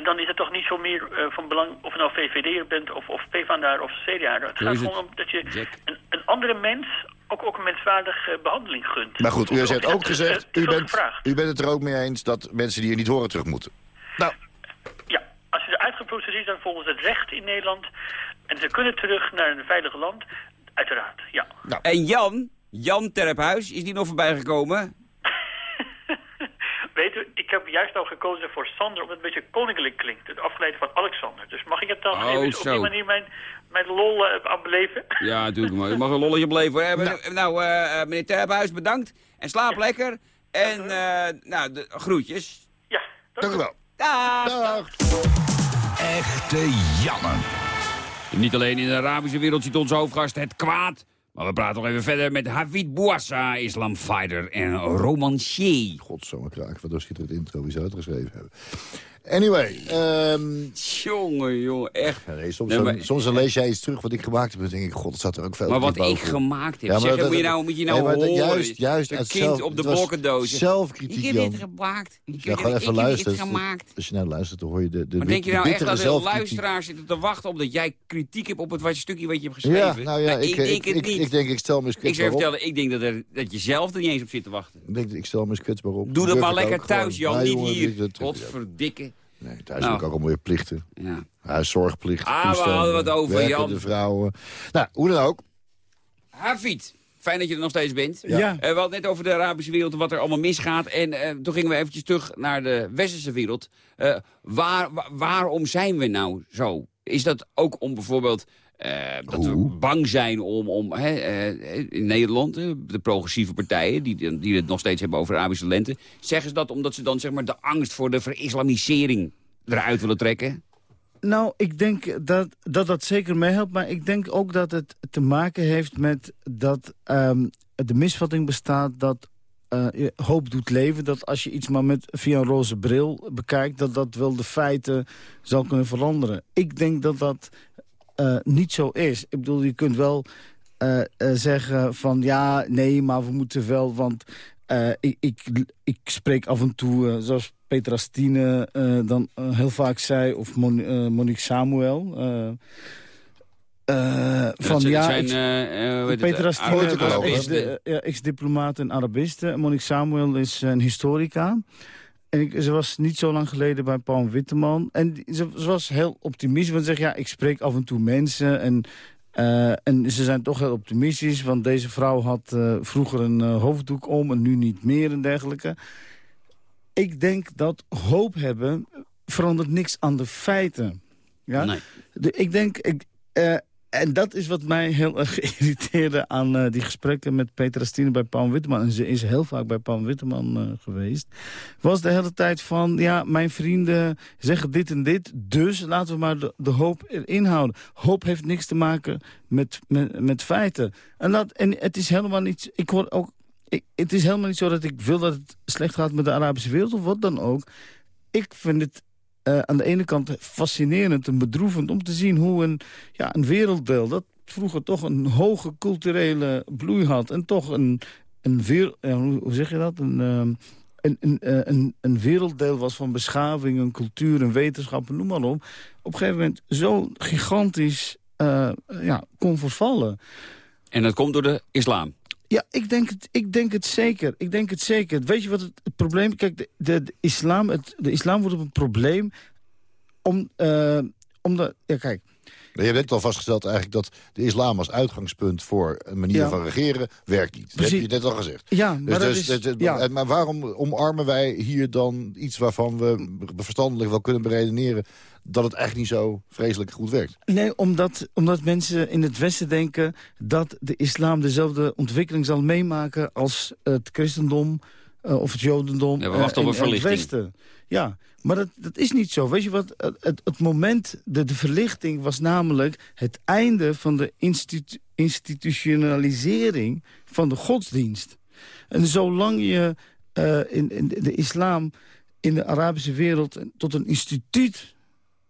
en dan is het toch niet zo meer eh, van belang of je nou VVD'er bent of, of PvdA of CDA. Het gaat het, gewoon om dat je een, een andere mens ook, ook een menswaardige behandeling gunt. Maar goed, u heeft ook gezegd, u bent, u bent het er ook mee eens dat mensen die hier niet horen terug moeten. Nou, Ja, als ze eruit geprocedeerd zijn volgens het recht in Nederland... en ze kunnen terug naar een veilig land, uiteraard, ja. En Jan, Jan Terphuis, is die nog voorbij gekomen? Weet u, ik, heb juist al gekozen voor Sander, omdat het een beetje koninklijk klinkt. Het afgeleid van Alexander. Dus mag ik het dan Oh, even op zo. die manier mijn, mijn lol eh, aan beleven? Ja, natuurlijk. maar Je mag een lolletje beleven. hoor. Nou, nou eh, eh, meneer Terphuis, bedankt. En slaap lekker. En, eh, nou, de, groetjes. Ja, dank u wel. Dag. Echte Janne. Niet alleen in de Arabische wereld ziet onze hoofdgast het kwaad. Maar we praten nog even verder met Havid Bouassa, islamfighter en romancier. Godzomme kraak, wat een schitterend intro. Wie zou het geschreven hebben? Anyway. ehm jongen, jongen, echt. Nee, soms, Nee, dan, maar- soms dan lees jij iets terug wat ik gemaakt heb. Dan denk ik, god, dat staat er ook veel Maar wat ik gemaakt heb, Ja, maar zeg, dat- moet je nou, moet je nou nee, horen. Juist, juist. Een kind zelf- op de blokkendoos. Zelfkritiek, Ik heb dit gemaakt. Ik, Ja, heb- gewoon ik even luisteren. dit gemaakt. Als je nou luistert, dan hoor je de, de, Maar denk je nou echt dat de luisteraars zitten te wachten op dat jij kritiek hebt op het stukje wat je hebt geschreven? Ja, nou ja, ik, ik, denk ik, het niet. ik denk, ik stel me eens ik zou kwetsbaar vertellen, ik denk dat, er, dat je zelf er niet eens op zit te wachten. Ik denk, ik stel me eens kwetsbaar op. Doe dat maar lekker thuis. Jan, Ja, niet hier. Godverdikke. Nee, thuis Nou. heb ik ook allemaal weer plichten. Ja. Huiszorgplicht, Ah, we hadden wat over, werkende Jan. vrouwen. Nou, hoe dan ook. Hafid, fijn dat je er nog steeds bent. Ja. Eh, we hadden net over de Arabische wereld en wat er allemaal misgaat. En eh, toen gingen we eventjes terug naar de westerse wereld. Eh, waar, wa- waarom zijn we nou zo? Is dat ook om bijvoorbeeld... eh, dat we bang zijn om, om hè, eh, in Nederland, de progressieve partijen... Die, die het nog steeds hebben over Arabische lente... zeggen ze dat omdat ze dan zeg maar, de angst voor de verislamisering eruit willen trekken? Nou, ik denk dat, dat dat zeker meehelpt. Maar ik denk ook dat het te maken heeft met dat ehm, de misvatting bestaat... dat eh, hoop doet leven. Dat als je iets maar met, via een roze bril bekijkt... dat dat wel de feiten zal kunnen veranderen. Ik denk dat dat eh, niet zo is. Ik bedoel, je kunt wel eh, eh, zeggen van... ja, nee, maar we moeten wel... want ik, ik, ik spreek af en toe, zoals Petra Stine dan heel vaak zei... of Mon, Monique Samuel... Dat van zijn- ja, zijn, Petra Stine ja, ex-diplomaat en Arabiste. Monique Samuel is een historica. En ik, ze was niet zo lang geleden bij Paul Witteman. En ze, ze was heel optimistisch. Want ze zegt, ja, ik spreek af en toe mensen. En, eh, en ze zijn toch heel optimistisch. Want deze vrouw had eh, vroeger een eh, hoofddoek om en nu niet meer en dergelijke. Ik denk dat hoop hebben verandert niks aan de feiten. Ja? Nee. De, ik denk... Ik, en dat is wat mij heel erg irriteerde aan eh, die gesprekken met Petra Stine bij Paul Witteman. En ze is heel vaak bij Paul Witteman eh, geweest. Was de hele tijd van, ja, mijn vrienden zeggen dit en dit. Dus laten we maar de, hoop erin houden. Hoop heeft niks te maken met, met, feiten. En, dat, en het is helemaal niet... Ik hoor ook het is helemaal niet zo dat ik wil dat het slecht gaat met de Arabische wereld of wat dan ook. Ik vind het eh, aan de ene kant fascinerend en bedroevend om te zien hoe een, ja, een werelddeel... dat vroeger toch een hoge culturele bloei had... en toch een, een ja, hoe, zeg je dat? Een, ehm, een, een, eh, een, een werelddeel was van beschaving, een cultuur, een wetenschap, noem maar op... op een gegeven moment zo gigantisch eh, ja, kon vervallen. En dat komt door de islam. Ja, ik denk, het, ik denk het zeker. Ik denk het zeker. Weet je wat het, het probleem... Kijk, de, de, de islam, het, de islam wordt op een probleem... Om, eh, omdat... Ja, kijk. Je hebt net al vastgesteld eigenlijk dat de islam als uitgangspunt voor een manier Ja. van regeren werkt niet. Dat heb je net al gezegd. Ja, maar dat is- ja. Maar waarom omarmen wij hier dan iets waarvan we verstandelijk wel kunnen beredeneren dat het eigenlijk niet zo vreselijk goed werkt? Nee, omdat, omdat mensen in het Westen denken... dat de islam dezelfde ontwikkeling zal meemaken... als het christendom eh, of het jodendom Ja, we eh, wachten in- een in het. Westen. Ja, maar dat, dat is niet zo. Weet je wat? Het, het, moment, de, verlichting was namelijk het einde van de institu- institutionalisering van de godsdienst. En zolang je eh, in, in de islam in de Arabische wereld tot een instituut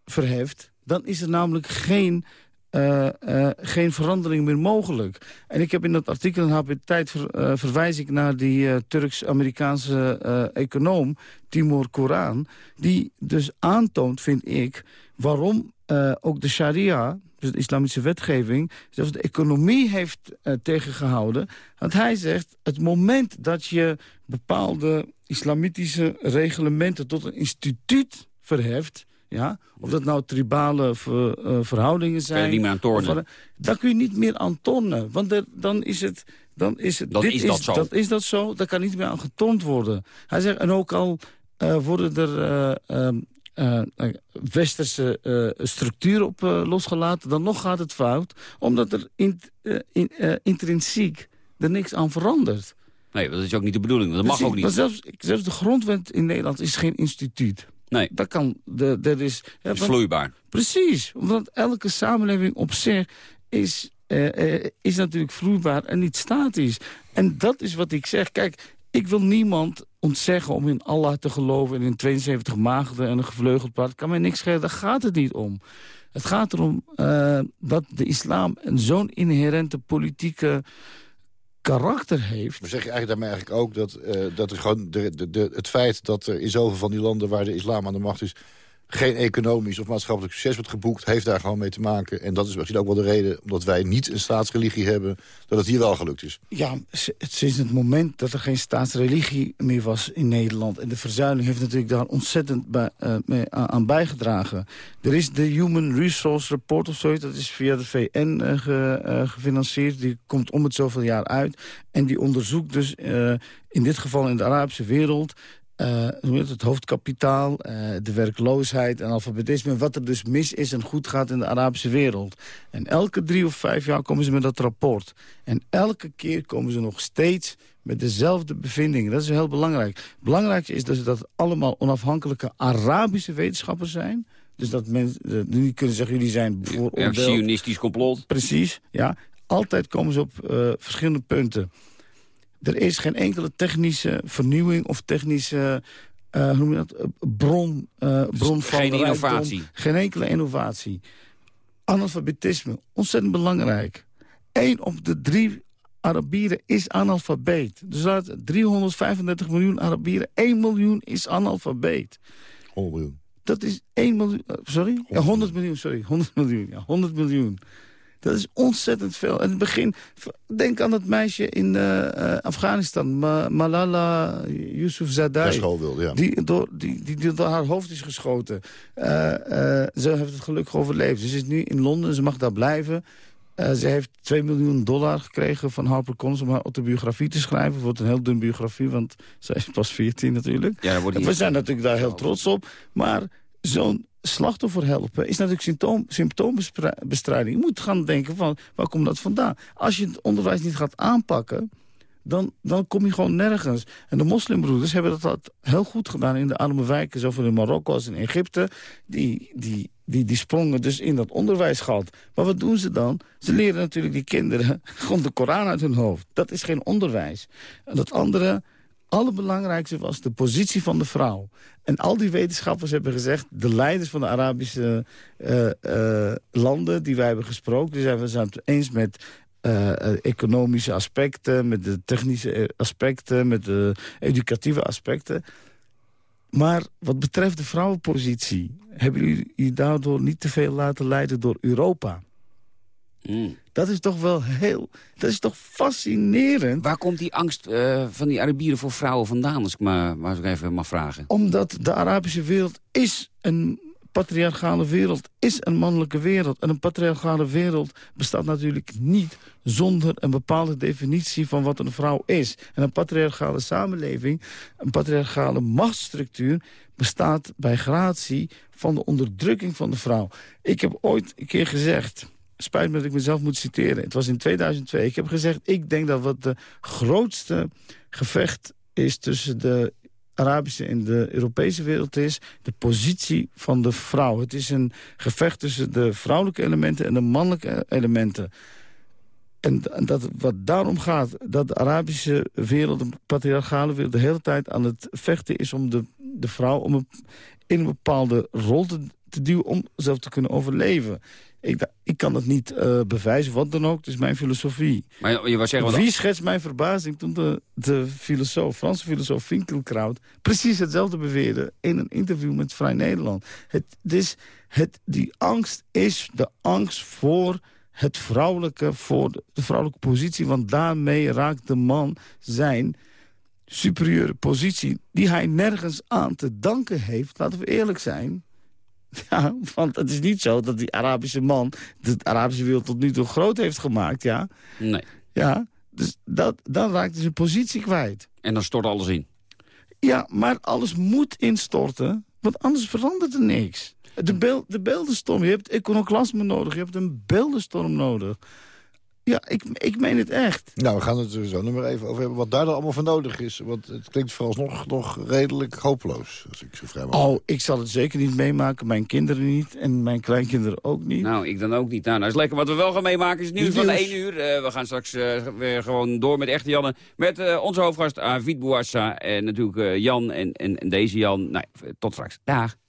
verheft... dan is er namelijk geen, eh, eh, geen verandering meer mogelijk. En ik heb in dat artikel in HP Tijd ver, eh, verwijs ik naar die Turks-Amerikaanse econoom Timur Koran... die dus aantoont, vind ik, waarom ook de sharia... dus de islamitische wetgeving, zelfs de economie heeft eh, tegengehouden. Want hij zegt, het moment dat je bepaalde islamitische reglementen tot een instituut verheft... Ja? Of dat nou tribale ver- eh, verhoudingen zijn. niet meer aan tornen. of wat- Daar kun je niet meer aan tornen. Want er- dan is het... Dan is het Dan dit is dat zo. Dat is dat zo. Daar kan niet meer aan getornd worden. Hij zegt, en ook al eh, worden er eh, ehm, eh, eh, westerse structuren op eh, losgelaten. Dan nog gaat het fout, omdat er in, eh, intrinsiek er niks aan verandert. Nee, dat is ook niet de bedoeling. Dat mag Precies, ook niet. Zelfs, zelfs de grondwet in Nederland is geen instituut. Nee. Dat kan, de, dat is... want- vloeibaar. Precies, want elke samenleving op zich is, eh, eh, is natuurlijk vloeibaar en niet statisch. En dat is wat ik zeg. Kijk, ik wil niemand ontzeggen om in Allah te geloven... en in 72 maagden en een gevleugeld paard. kan mij niks schelen, daar gaat het niet om. Het gaat erom eh, dat de islam een zo'n inherente politieke karakter heeft. Maar zeg je eigenlijk daarmee eigenlijk ook dat, eh, dat er gewoon de, de, de, het feit dat er in zoveel van die landen waar de islam aan de macht is geen economisch of maatschappelijk succes wordt geboekt... heeft daar gewoon mee te maken. En dat is misschien ook wel de reden, omdat wij niet een staatsreligie hebben... dat het hier wel gelukt is. Ja, sinds het moment dat er geen staatsreligie meer was in Nederland... en de verzuiling heeft natuurlijk daar ontzettend eh, mee aan bijgedragen. Er is de Human Resource Report of zoiets, dat is via de VN eh, eh, gefinancierd. Die komt om het zoveel jaar uit. En die onderzoekt dus in dit geval in de Arabische wereld... eh, hoe heet het, hoofdkapitaal, eh, de werkloosheid en alfabetisme... wat er dus mis is en goed gaat in de Arabische wereld. En elke drie of vijf jaar komen ze met dat rapport. En elke keer komen ze nog steeds met dezelfde bevindingen. Dat is heel belangrijk. Het belangrijkste is dus dat het allemaal onafhankelijke Arabische wetenschappers zijn... Dus dat mensen niet kunnen zeggen, jullie zijn Ja, vooroordeeld. Sionistisch complot. Precies, ja. Altijd komen ze op eh, verschillende punten. Er is geen enkele technische vernieuwing of technische eh, hoe noem je dat? Eh, bron, eh bron van Geen rijkdom. innovatie. Geen enkele innovatie. Analfabetisme, ontzettend belangrijk. Eén op de drie Arabieren is analfabeet. Dus laat 335 miljoen Arabieren, 1 miljoen is analfabeet. 100 miljoen. Dat is 1 miljoen, sorry? Ja, 100 miljoen, sorry. 100 miljoen, ja, 100 miljoen. Dat is ontzettend veel. En het begin, denk aan dat meisje in eh, eh, Afghanistan, Ma- Malala Yousafzai. School ja. Die door, die, die, die door haar hoofd is geschoten. Eh, eh, ze heeft het gelukkig overleefd. Ze is nu in Londen, ze mag daar blijven. Eh, ze heeft 2 miljoen dollar gekregen van HarperCollins... om haar autobiografie te schrijven. Het wordt een heel dun biografie, want zij is pas 14 natuurlijk. Ja, we zijn natuurlijk daar heel trots op. Maar zo'n slachtoffer helpen is natuurlijk symptoom, symptoombestrijding. Je moet gaan denken van, waar komt dat vandaan? Als je het onderwijs niet gaat aanpakken... Dan, dan kom je gewoon nergens. En de moslimbroeders hebben dat, dat heel goed gedaan in de arme wijken... zowel in Marokko als in Egypte. Die, die, die, die sprongen dus in dat onderwijsgat. Maar wat doen ze dan? Ze leren natuurlijk die kinderen gewoon de Koran uit hun hoofd. Dat is geen onderwijs. En dat andere, allerbelangrijkste was de positie van de vrouw. En al die wetenschappers hebben gezegd... de leiders van de Arabische eh, eh, landen die wij hebben gesproken... die zijn, we zijn het eens met eh, economische aspecten... met de technische aspecten, met de educatieve aspecten. Maar wat betreft de vrouwenpositie... hebben jullie je daardoor niet te veel laten leiden door Europa... Mm. Dat is toch wel heel... Dat is toch fascinerend? Waar komt die angst eh, van die Arabieren voor vrouwen vandaan, als ik maar, maar eens even mag vragen? Omdat de Arabische wereld is een patriarchale wereld, is een mannelijke wereld. En een patriarchale wereld bestaat natuurlijk niet zonder een bepaalde definitie van wat een vrouw is. En een patriarchale samenleving, een patriarchale machtsstructuur bestaat bij gratie van de onderdrukking van de vrouw. Ik heb ooit een keer gezegd, spijt me dat ik mezelf moet citeren. Het was in 2002. Ik heb gezegd, ik denk dat wat de grootste gevecht is tussen de Arabische en de Europese wereld is de positie van de vrouw. Het is een gevecht tussen de vrouwelijke elementen en de mannelijke elementen. En dat, wat daarom gaat, dat de Arabische wereld, de patriarchale wereld... de hele tijd aan het vechten is om de, de vrouw om een, in een bepaalde rol te, te duwen... om zelf te kunnen overleven. Ik, ik kan dat niet eh, bewijzen, wat dan ook. Het is mijn filosofie. Maar je, wou zeggen... Wie schetst mijn verbazing toen de, de filosoof, Franse filosoof Finkelkraut... precies hetzelfde beweerde in een interview met Vrij Nederland. Het, dus het, die angst is de angst voor het vrouwelijke, voor de vrouwelijke positie... want daarmee raakt de man zijn superieure positie... die hij nergens aan te danken heeft, laten we eerlijk zijn... Ja, want het is niet zo dat die Arabische man de Arabische wereld tot nu toe groot heeft gemaakt, ja. Nee. Ja, dus dat, dan raakt hij zijn positie kwijt. En dan stort alles in. Ja, maar alles moet instorten, want anders verandert er niks. De, beel, de beeldenstorm, je hebt iconoclasme nodig, je hebt een beeldenstorm nodig. Ja, ik, ik meen het echt. Nou, we gaan het er zo nog maar even over hebben wat daar dan allemaal voor nodig is. Want het klinkt vooralsnog nog redelijk hopeloos, als ik zo vrij mag. Oh, ik zal het zeker niet meemaken. Mijn kinderen niet en mijn kleinkinderen ook niet. Nou, ik dan ook niet. Nou, dat is lekker. Wat we wel gaan meemaken is het nieuws van Nieuws. 1 uur. Eh, we gaan straks eh, weer gewoon door met Echte Janne. Met eh, onze hoofdgast Avid Bouassa. En natuurlijk eh, Jan en, en, en deze Jan. Nou, tot straks. Dag.